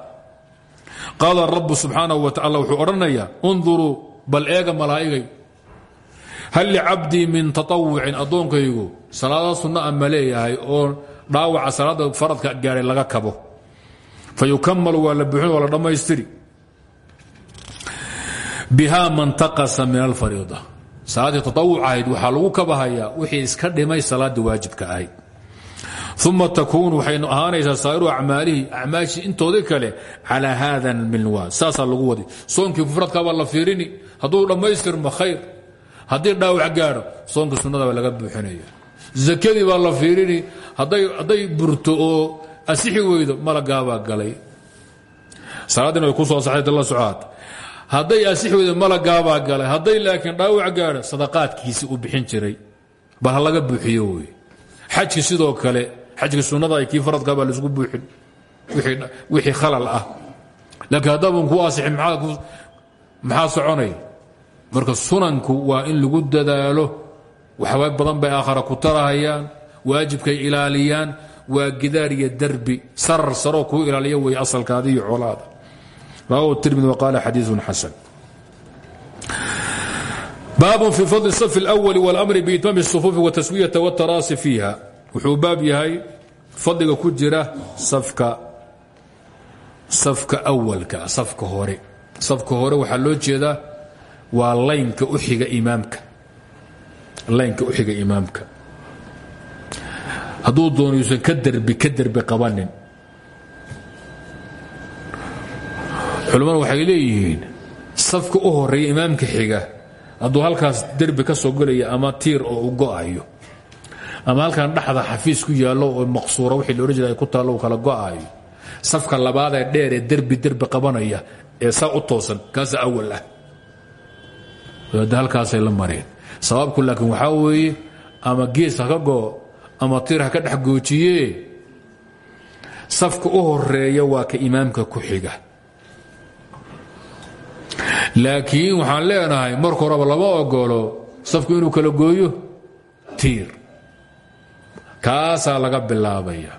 Qaala rabu subxaanahu wa tacala wuxuu odhanayaa unduruu bal eega malaa'igay. Hal licabdii min taawucin addoonkaygu salaada sunna a ma leeyahay oo dhaawaca salaada faradka gaadhay laga kabo. Fa yukamalu waa la buuxin waa la dhammaystiri biha man taqasa min alfariida. Salaaddii taawuc ahayd waxaa lagu kabahayaa wixii iska dhimay salaaddii waajibka ahayd uma takuunu waxay ahaanaysaa saa'iru acmaalihi acmaashii intoodii kale calaa hada alminwaan saasaa lagu wadi soonkii mufradkaabaa la fiirini hadduu dhammaystirmo khayr. Haddii dhaawac gaadho soonka sunnada baa laga buuxinaya zakadii baa la fiirini hadday burto oo asixi weydo malagaabaa galay. Salaaddiina way ku soo saxday dalla socaad hadday asixi weydo malagaabaa galay hadday laakiin dhaawac gaadho sadaqaadkiisii uu bixin jiray. Bal laga buuxiyo wey xajki sidoo kale xajki sunnada ay kii faradkaa baa la isku buuxin. Wixii khalal ah. Laakiin haddaaban kuu asixin maxaa soconaya marka sunanku waa in lagu dadaalo. Waxba badan bay aakhara ku tarahayaan waajibkay ilaaliyaan waa gidaar iyo derbi sarar saroo kuu ilaaliya asalkaadi iyo rawahu tirmidi waqaala xadiiun xasan baabun fi fadli saf اlأwli wاlmri biitmaami الصufuufi wtaswiyata wاtaraasi fiiha wuxuu baab yahay fadliga ku jira safka safka awalka safka hore safka hore waxaa loo jeedaa waa laynka uxiga imaamka laynka uxiga imaamka hadduu doono yuusan ka derbi ka derbi qabanin culimmadu waxay leeyihiin safka u horreeya imaamka xiga hadduu halkaas derbi ka soo gelaya ama tiir oo u go'ayo ama halkan dhexda xafiis ku yaallo oo maqsuura wixii loodhan jira ay ku taallo kala go'ayo safka labaadee dheer ee derbi derbi qabanaya ee saa u toosan kaasa awal ah. Halkaasay la mareen sababku laakiin waxaa weeye ama gees ha ka goo ama tiir ka dhex goojiye safka u horreeya waa ka imaamka ku xiga laakiin waxaan leenahay marka horeba lama ogolo safku inuu kala gooyo tiir. Kaasaa laga bilaabaya.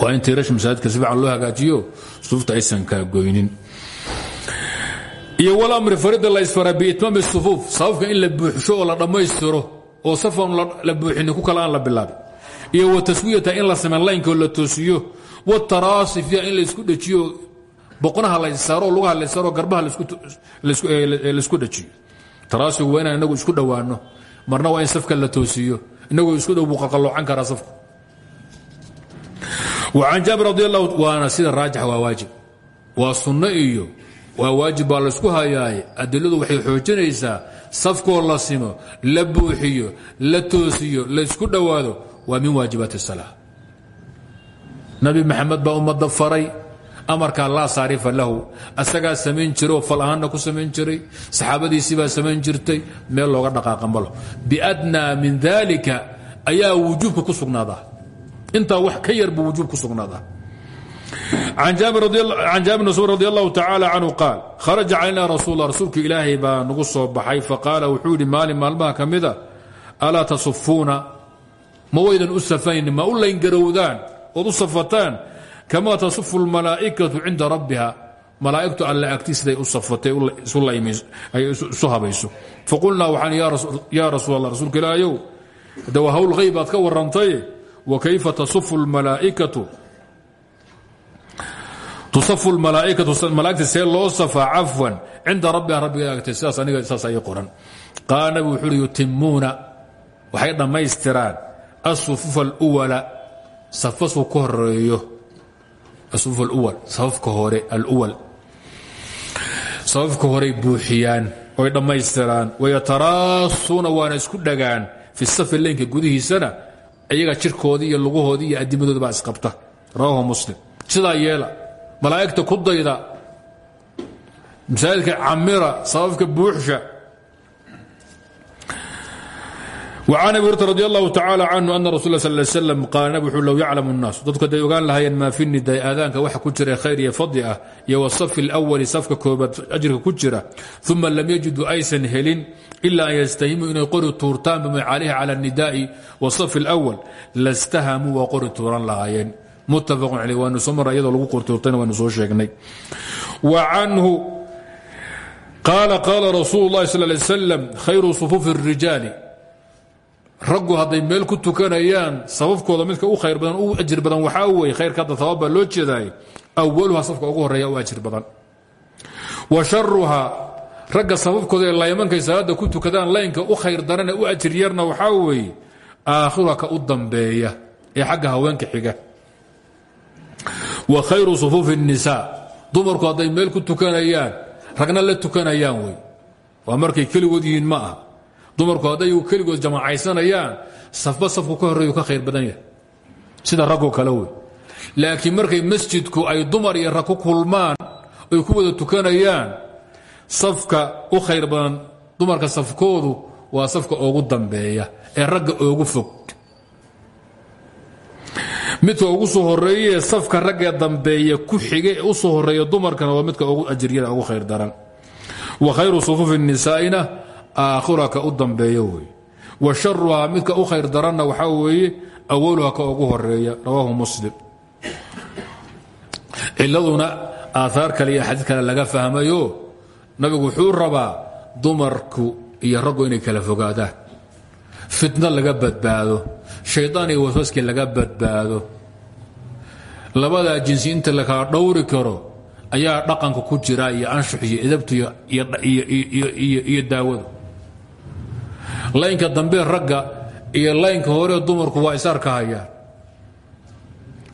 Waa in tiirash masaajidka si fiican loo hagaajiyo suufta aysan kala goynin. Iyo wlamri farida la isfara biitmaami sufuuf sababka in la buuxsho oo la dhammaystiro oo safan la buuxinin ku kale la bilaabin iyo wa taswiyata in la sameyn laynkoo la toosiyo wataraasi fiiha in laysku dhejiyo boqonaha layssaaro lugaha layssaaro garbaha la isku eh, eh, dhajiyo. Taraasigu waa inaan inagu isku dhowaanno marna waa in safka la toosiiyo inagoo isku dhow buu qalqalloocan karaa safku. An jaabir radi alahu waana sida raajix waa waajib. Waa sunno iyo waa waajib baa laysku hayaaye. Adiladu waxay xoojinaysaa safkoo la simo la buuxiyo la toosiyo laysku dhowaado waa min waajibaati الsalaa nabi maxamed baa ummadda faray amarkaa laa saarifa lahu. Asagaa samayn jiray oo fal ahaanna ku samayn jiray. Saxaabadiisii baa samayn jirtay meel looga dhaqaaqa malo biadnaa min dalika ayaa wujuubka ku sugnaadaa. Intaa wax ka yar buu wujuub ku sugnaadaa. Can jaabir bn mascuud radi allahu tacaala canhu qaal kharaja calayna rasuul rasuulka ilaahay baa nagu soo baxay faqaala wuxuu yidhi maalin maalmaha ka mida alaa tasufuuna? Ma waydan u safayn ma u layngarowdaan ood u safataan kama tasufu lmalaa'ikatu cinda rabbiha. Malaa'igtu alle agti siday u safatay ay isu habayso. Faqulnaa waxaan yaa rasuul allah rasuulka ilaahayow de waa hawl hayb aad ka warrantay wakayfa tasufu lmalaa'ikatu tusafu lmalaaikatu malaa'igta see loo safaa cafwan cinda rabbiha rabbiga agtay sidaas aniga saas ayay qoran. Qaala nabigu wuxuu uhi yutimuuna waxay dhammaystiraan asufufa aluwala safasku ka horeeyo asufuf aluwal safafka hore aluwal safafka horey buuxiyaan oy dhammaystiraan wayataraasuuna waana isku dhagaan fi safi leynka gudihiisana iyaga jirkoodii iyo lugahoodii iyo adimadooda baa isqabta. Rawahu muslim. Sidaa yeela malaa'igta ku dayda masaajidka camira sababka buuxsha an abi hurta radi allahu tacaala canhu ana rasul sal slam qaala nabig wuxuu low yaclamu nnaas dadku hadday ogaan lahaayeen maa fi niday aadaanka waxa ku jira khayr iyo fadli ah iyo wasafi alawali safka koobaad ajirka ku jira. Uma lam yajidu aysan helin ila an yastahimuu inay qori tuurtaan bima calayhi cala anidaai wasafi alawal lastahamuu waa qori tuuran lahaayeen. Muttafaqun caleyh waanu soo marra iyadoo lagu qortuurtayna waanu soo sheegnay. Wa canhu qaala qaala rasuulu llahi sal lay slam khayru sufuufi اrijaali raggu hadday meel ku tukanayaan sababkooda midka u khayr badan u ajir badan waxaa weye khayrka hadda sabab loo jeedaay awaluha safka ugu horreeya u ajir badan. Wa sharuha ragga sababkooda ee laymankay salaada ku tukadaan laynka u khayr darane u ajir yarna waxaa weeye aakhiruha ka u dambeeya ee xagga haweenka xiga. Wa khayru sufuufi الnisaa dumarku hadday meel ku tukanayaan ragna la tukanayaan wey waa markay keligood yihiin ma ah dumarku hadday keligood jamacaysanayaan safba safku ka horreeyu ka khayr badan yahay. Sida raggoo kale wey. Laakiin markay masjidku ay dumar iyo rag ku kulmaan oy ku wada tukanayaan safka u khayr badan dumarka safkoodu waa safka ugu dambeeya ee ragga oogu fog. Midka ugu soo horeeye safka raggee dambeeya ku xige u soo horreeya dumarkana waa midka ugu ajiriyada ugu khayr daran. Wa khayru sufuufi nisaa'ina aakhira u dambeeyo wey wa sharuhaa midka u khayr daranna waxaa weeye awaluha ka ugu horreeya rawaahu muslim. Ciladuna aaaar kale iyo xadiid kale laga fahmayo nabigu wuxuu rabaa dumarku iyo raggu inay kala fogaadaan. Fitno laga badbaado shaydaan iyo waswaskii laga badbaado. Labadaa jinsi inta la kala dhowri karo ayaa dhaqanka ku jira iyo anshax iyo edabtu iyo daawadu laynka dambe ragga iyo laynka hore dumarku waa is arkahayaan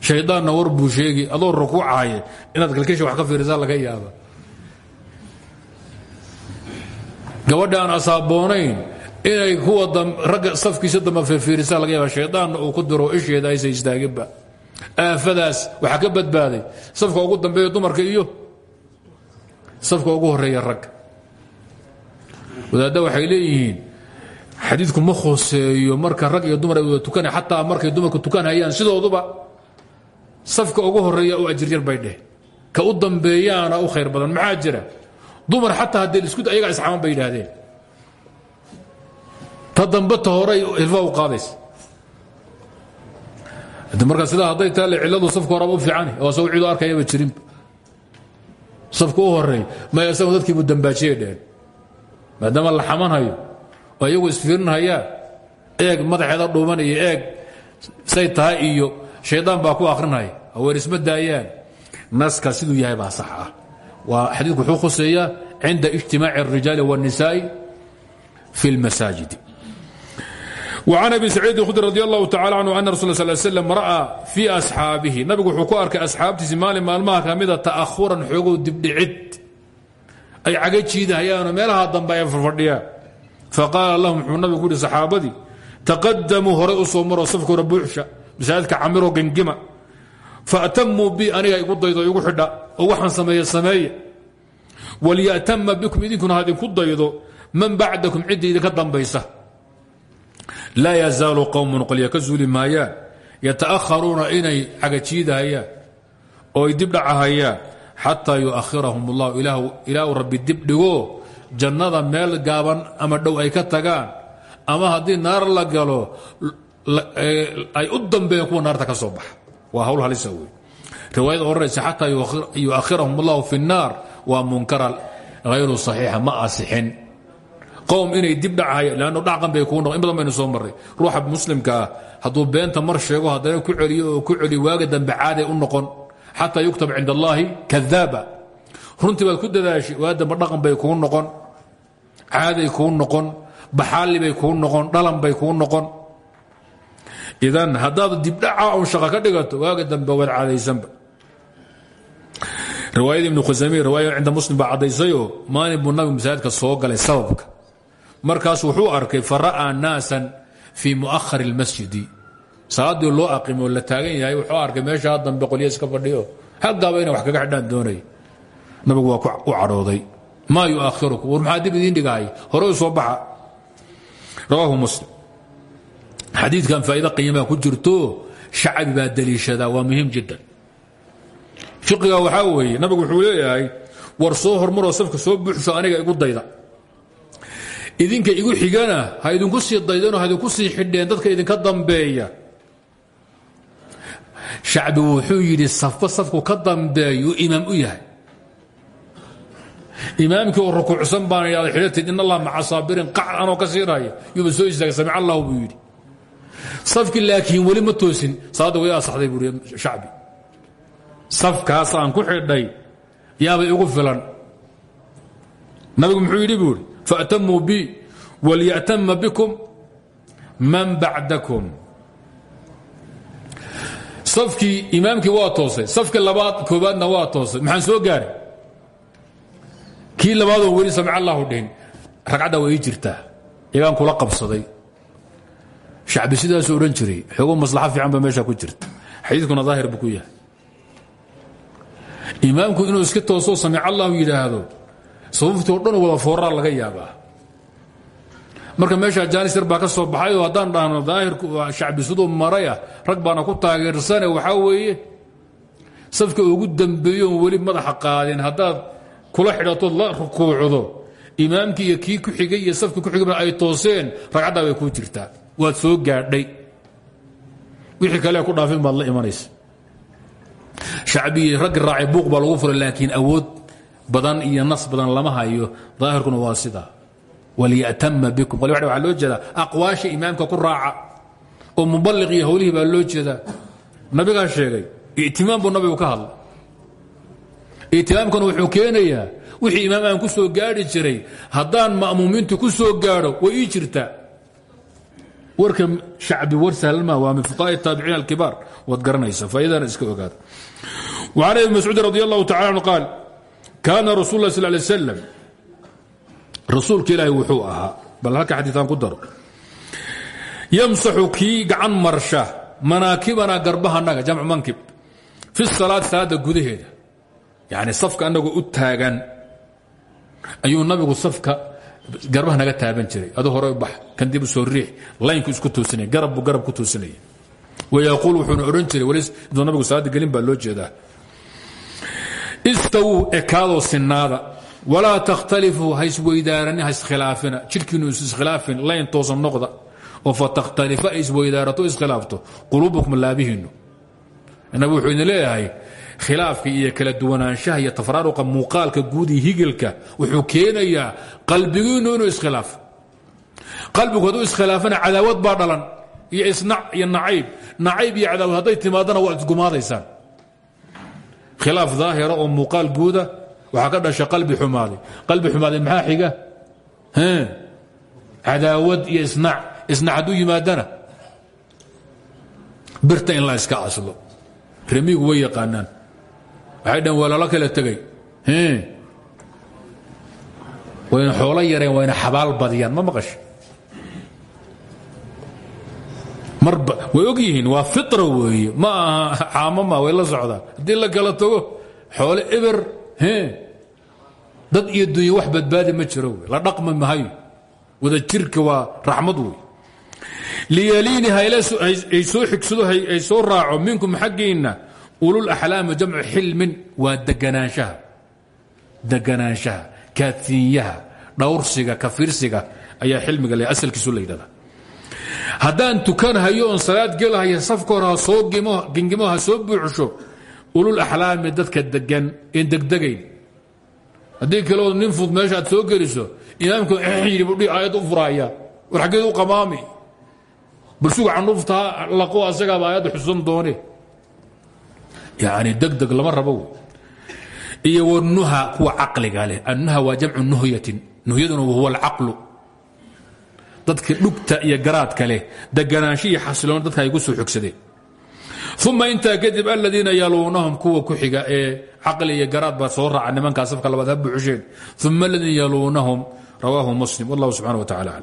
shaydaanna war buu sheegi adoo rukuucaye inaad kalkisha wax ka fiirisaa laga yaaba. Gabadha aan asaaboonayn inay kuwa ragga safkiisa dambe fiirfiirisaa laga yaaba. Shaydaanna uu ku diro isheeda aysa istaaginba aafadaas waxaa ka badbaaday safka ugu dambeeya dumarka iyo safka ugu horreeya ragga. Wadaadda waxay leeyihiin xadiidku ma khoseeyo marka rag iyo dumar ay wada tukana xataa markay dumarku tukanhayaan sidooduba safka ugu horreeya u ajiryar bay dheh. Ka u dambeeyaana u khayr badan. Maxaa jira? Dumar xataa haddee isku ayagaa iscaman bay yidhaahdeen. Ta dambe ta horay hilfaa u qaadaysa. Marka sidaa hadday taale cilladu safka horaba u fiicani oo saw cidu arkayaba jirinba safka u horeey may isagu dadkiibu dambaajiyay dheheen. Maadaama la xamanhayo oo iyagu isfiirinhayaan eeg madaxeeda dhuumanaya eeg say tahay iyo shaydaan baa ku akrinaya haween isma daayaan naska siduu yahay baa sax ah waa xadiidku wuxuu khuseeyaa cinda ijtimaaci الrijaali والnisaaءi fi اlmasaajid وعن أبي سعيid الkhdري رضي الله تعالى عنه أن رسول صل سلم ra'aa fii أصxaabihi nabigu wuxuu ku arkay asxaabtiisi maalin maalmaha ka mida ta'ahuran xoogow dibdhicid ay caga jiidahayaanoo meelaha dambe ay fadhiyaan faqaala lahum wuxuu nabigu ku yihi saxaabadii taqadamuu horay u soo maroo safka hore buuxsha masaajidka camiroo gengima faatamuu bi aniga igu daydo igu xidha oo waxaan sameeye sameeya walyatama bikum idinkuna ha idinku daydo man bacdakum cidda idinka dambaysa. Laa yazaalu qowmun qolya ka zuuli maayaan yata'aharuuna inay cagajiidahayaan oo ay dibdhacahayaan xataa yu'ahirahum اllahu ilaahu rabbi dibdhigo jannada meel gaaban ama dhow ay ka tagaan ama haddii naar la galo ay u dambeeyeen kuwa naarta ka soo baxa waa hawl halisa wey riwaayada odhanaysa xataa yu'ahirahum اllahu fi الnaar waa munkara hayru صaxiixa ma asixin qowm inay dib dhacahaya lanno dhacqan bay kuu noqon in badan baynu soo marray ruuxa muslimka ah hadduu beenta mar sheego haddana ku celiyo oo ku celiyo waaga dambe caaday u noqon xataa yuktab cinda allaahi kadaaba runtii baad ku dadaashay waa dambe dhaqan bay kuu noqon caaday kuu noqon baxaalli bay kuu noqon dhalan bay kuu noqon. Idan haddaad dibdhaca un shaqa ka dhigato waaga dambe waad caadaysanba. Riwaayada ibnu khusaymiin riwaaya cinda muslim baa caddaysayoo maalin buu nabigu masaajidka soo galay sababka. Markaas wuxuu arkay fara'aa naasan fii mu'ahari اlmasjidi salaaddii loo aqimo la taagan yahay wuxuu arkay meeshaa dambe qolya iska fadhiyo. Halgaaba inay wax kaga xidhaan doonay. Nabigu waa u cadhooday maa yu'ahirukum war maxaa dib idiin dhigahay hore u soo baxa. Rawaahu muslim. Xadiidkan faa'iida qiimaa ku jirto shacbi baa daliishadaa waa muhiim jiddan. Fiqiga waxaa weeye nabigu wuxuu leeyahay war soo hormaroo safka soo buuxso aniga igu dayda. Idinka igu xigana ha idinku sii daydanoo ha idinku sii xidheen dadka idinka dambeeya. Shacbi wuxuu yidhi safba safku ka dambeeyuu imaam u yahay imaamkii oo baana yaada xidhatid in allah maca saabirin qac anoo ka siinaya yuuba soo istaagay samic allahu buu yidhi. Safkii laakiin weli ma toosin way asaxday buu yidhi shacbi safkaas aan ku xidhay yaabay igu filan. Nabigu muxuu yidhi buu idhi faatamuu bi walya'tama bikum man bacdakum safkii imaamkii waa toosay safkii labaad koobaadna waa toosay. Maxaan soo gaaray kii labaadoo weli samic allahu dhihin ragcadda waa ii jirtaa. Iyagaan kula qabsaday. Shacbi sidaasuu odhan jiray xoogo maslaxo fiican ba meesha ku jirta. Xadiidkuna daahir buu ku yahay. Inuu iska toosoo samic allahu yidhaahdo sababtii o dhan wada fooraa laga yaabaa. Marka meesha jaanis yar baa ka soo baxay oo haddaan dhahno daahirku shacbi siduu maraya rag ku taageersane waxaa weeye safka ugu dambeeyoon weli madaxa qaadin haddaad kula xidhatood la rukuucdo. Imaamkii iyo kii ku xigay iyo safkii ku xigayba ay tooseen ragcaddaa bay kuu jirtaa. Waad soo gaadhay. Wixii kale ku dhaafin baad la imanaysa. Shacbigii raggi raacay buuq baa lagu furay laakiin awood badan iyo nas badan lama hayo. Daahirkuna waa sidaa. Walyatama bikum. Qali waxaa loo jeedaa. Aqwaasha imaamka ku raaca oo mubaliq iyo howlihii baa loo jeedaa. Nabigaa sheegay itimaam buu nabigu ka hadlay itimaamkan wuxuu keenayaa wixii imaam aan ku soo gaari jiray haddaan ma'muumiintu ku soo gaadho way ii jirtaa. Warka shacbi war sahlan maa waa min fuqaai taabiciin alkibaar waad garanaysa faa'iidana iska ogaada وcan ibn mascuud radi allahu tacala anhu qaal kaana rasul lah sl lay slam rasuulka ilaahi wuxuu ahaa bal halka xadiiaan ku daro. Yamsaxu kii gacan marsha manaakibanaa garbahannaga jamcu mankib fi salaati salaadda gudaheeda yani safka anagoo u taagan ayuu nabigu safka garbaha naga taaban jiray. Adu hore bax kan dib u soo riix laynku isku toosinaya garab buu garab ku toosinaya wayaquul wuxuuna odhan jiray weli intuu nabigu salaada gelin baa loo jeedaa. Istawuu ekaadoo sinaada walaa takhtalifuu ha isweydaarani ha iskhilaafina jidhkiinu is iskhilaafin layn toosan noqda oo fa takhtalifa isweydaarato iskhilaafto quluubukum laabihiinnu. Nabi wuxuu leeyahay khilaafka iyo kala duwanaanshaha iyo tafraaruqa muuqaalka guud higilka wuxuu keenayaa qalbigiinnu inuu iskhilaafo. Qalbigu hadduu iskhilaafana cadaawad baa dhalan iyo isnac iyo nacayb nacayb iyo cadaawad hadday timaadana waad isgumaadaysaan. Khilaaf daahira oo muuqaal guuda waxaa ka dhasha qalbi xumaaday qalbi xumaaday maxaa xiga? Cadaawad iyo isnac. Isnac hadduu yimaadana? Birta in la iska aslo. Remigu way yaqaanaan waxay dhaheen waa lala kala tegay. Wayna xoolo yareen wayna xabaal badiyaan ma maqasha marba way og yihiin waa fitra weeye. Ma aha caamo ma way la socdaan. Haddii la kala tago xoole eber dad iyo dunya wax badbaadi ma jiro la dhaqmi mahayo wada jirka waa raxmad wey liyaliini hay soo xigsado ay soo raaco minkum xaggiinna ulul axlaami jamcu xilmin waa deganaanshaha deganaanshaha kaadsiinyaha dhawrsiga kafirsiga ayaa xilmiga le asalkiisu la yidhahda haddaan tukanhayo oon salaad gelahaya safka hore ha soo gingimo ha soo buuxsho ulul axlaami dadka degan een degdegayn haddii kaleo nin fud meesha aad soo geliso imaamku yidhi aayad u furaya war xaggeed u qamaami bulsuga canuuftaa laqo asagaaba aayadda xusan doone yani degdeg lama rabo. Iyo wanuha kuwa caqliga leh. Annuha waa jamcu nuhyatin. Nuhyaduna huwa alcaqlu. Dadka dhugta iyo garaadka leh deganaansho iyo xasiloon dadka ay ku soo xogsadeen. Uma intaa kadib aladiina yaluunahum kuwa ku xiga ee caqli iyo garaad baa soo raaca nimankaa safka labaad ha buuxsheen uma aladiina yaluunahum muslim. Wallahu subxana wa tacala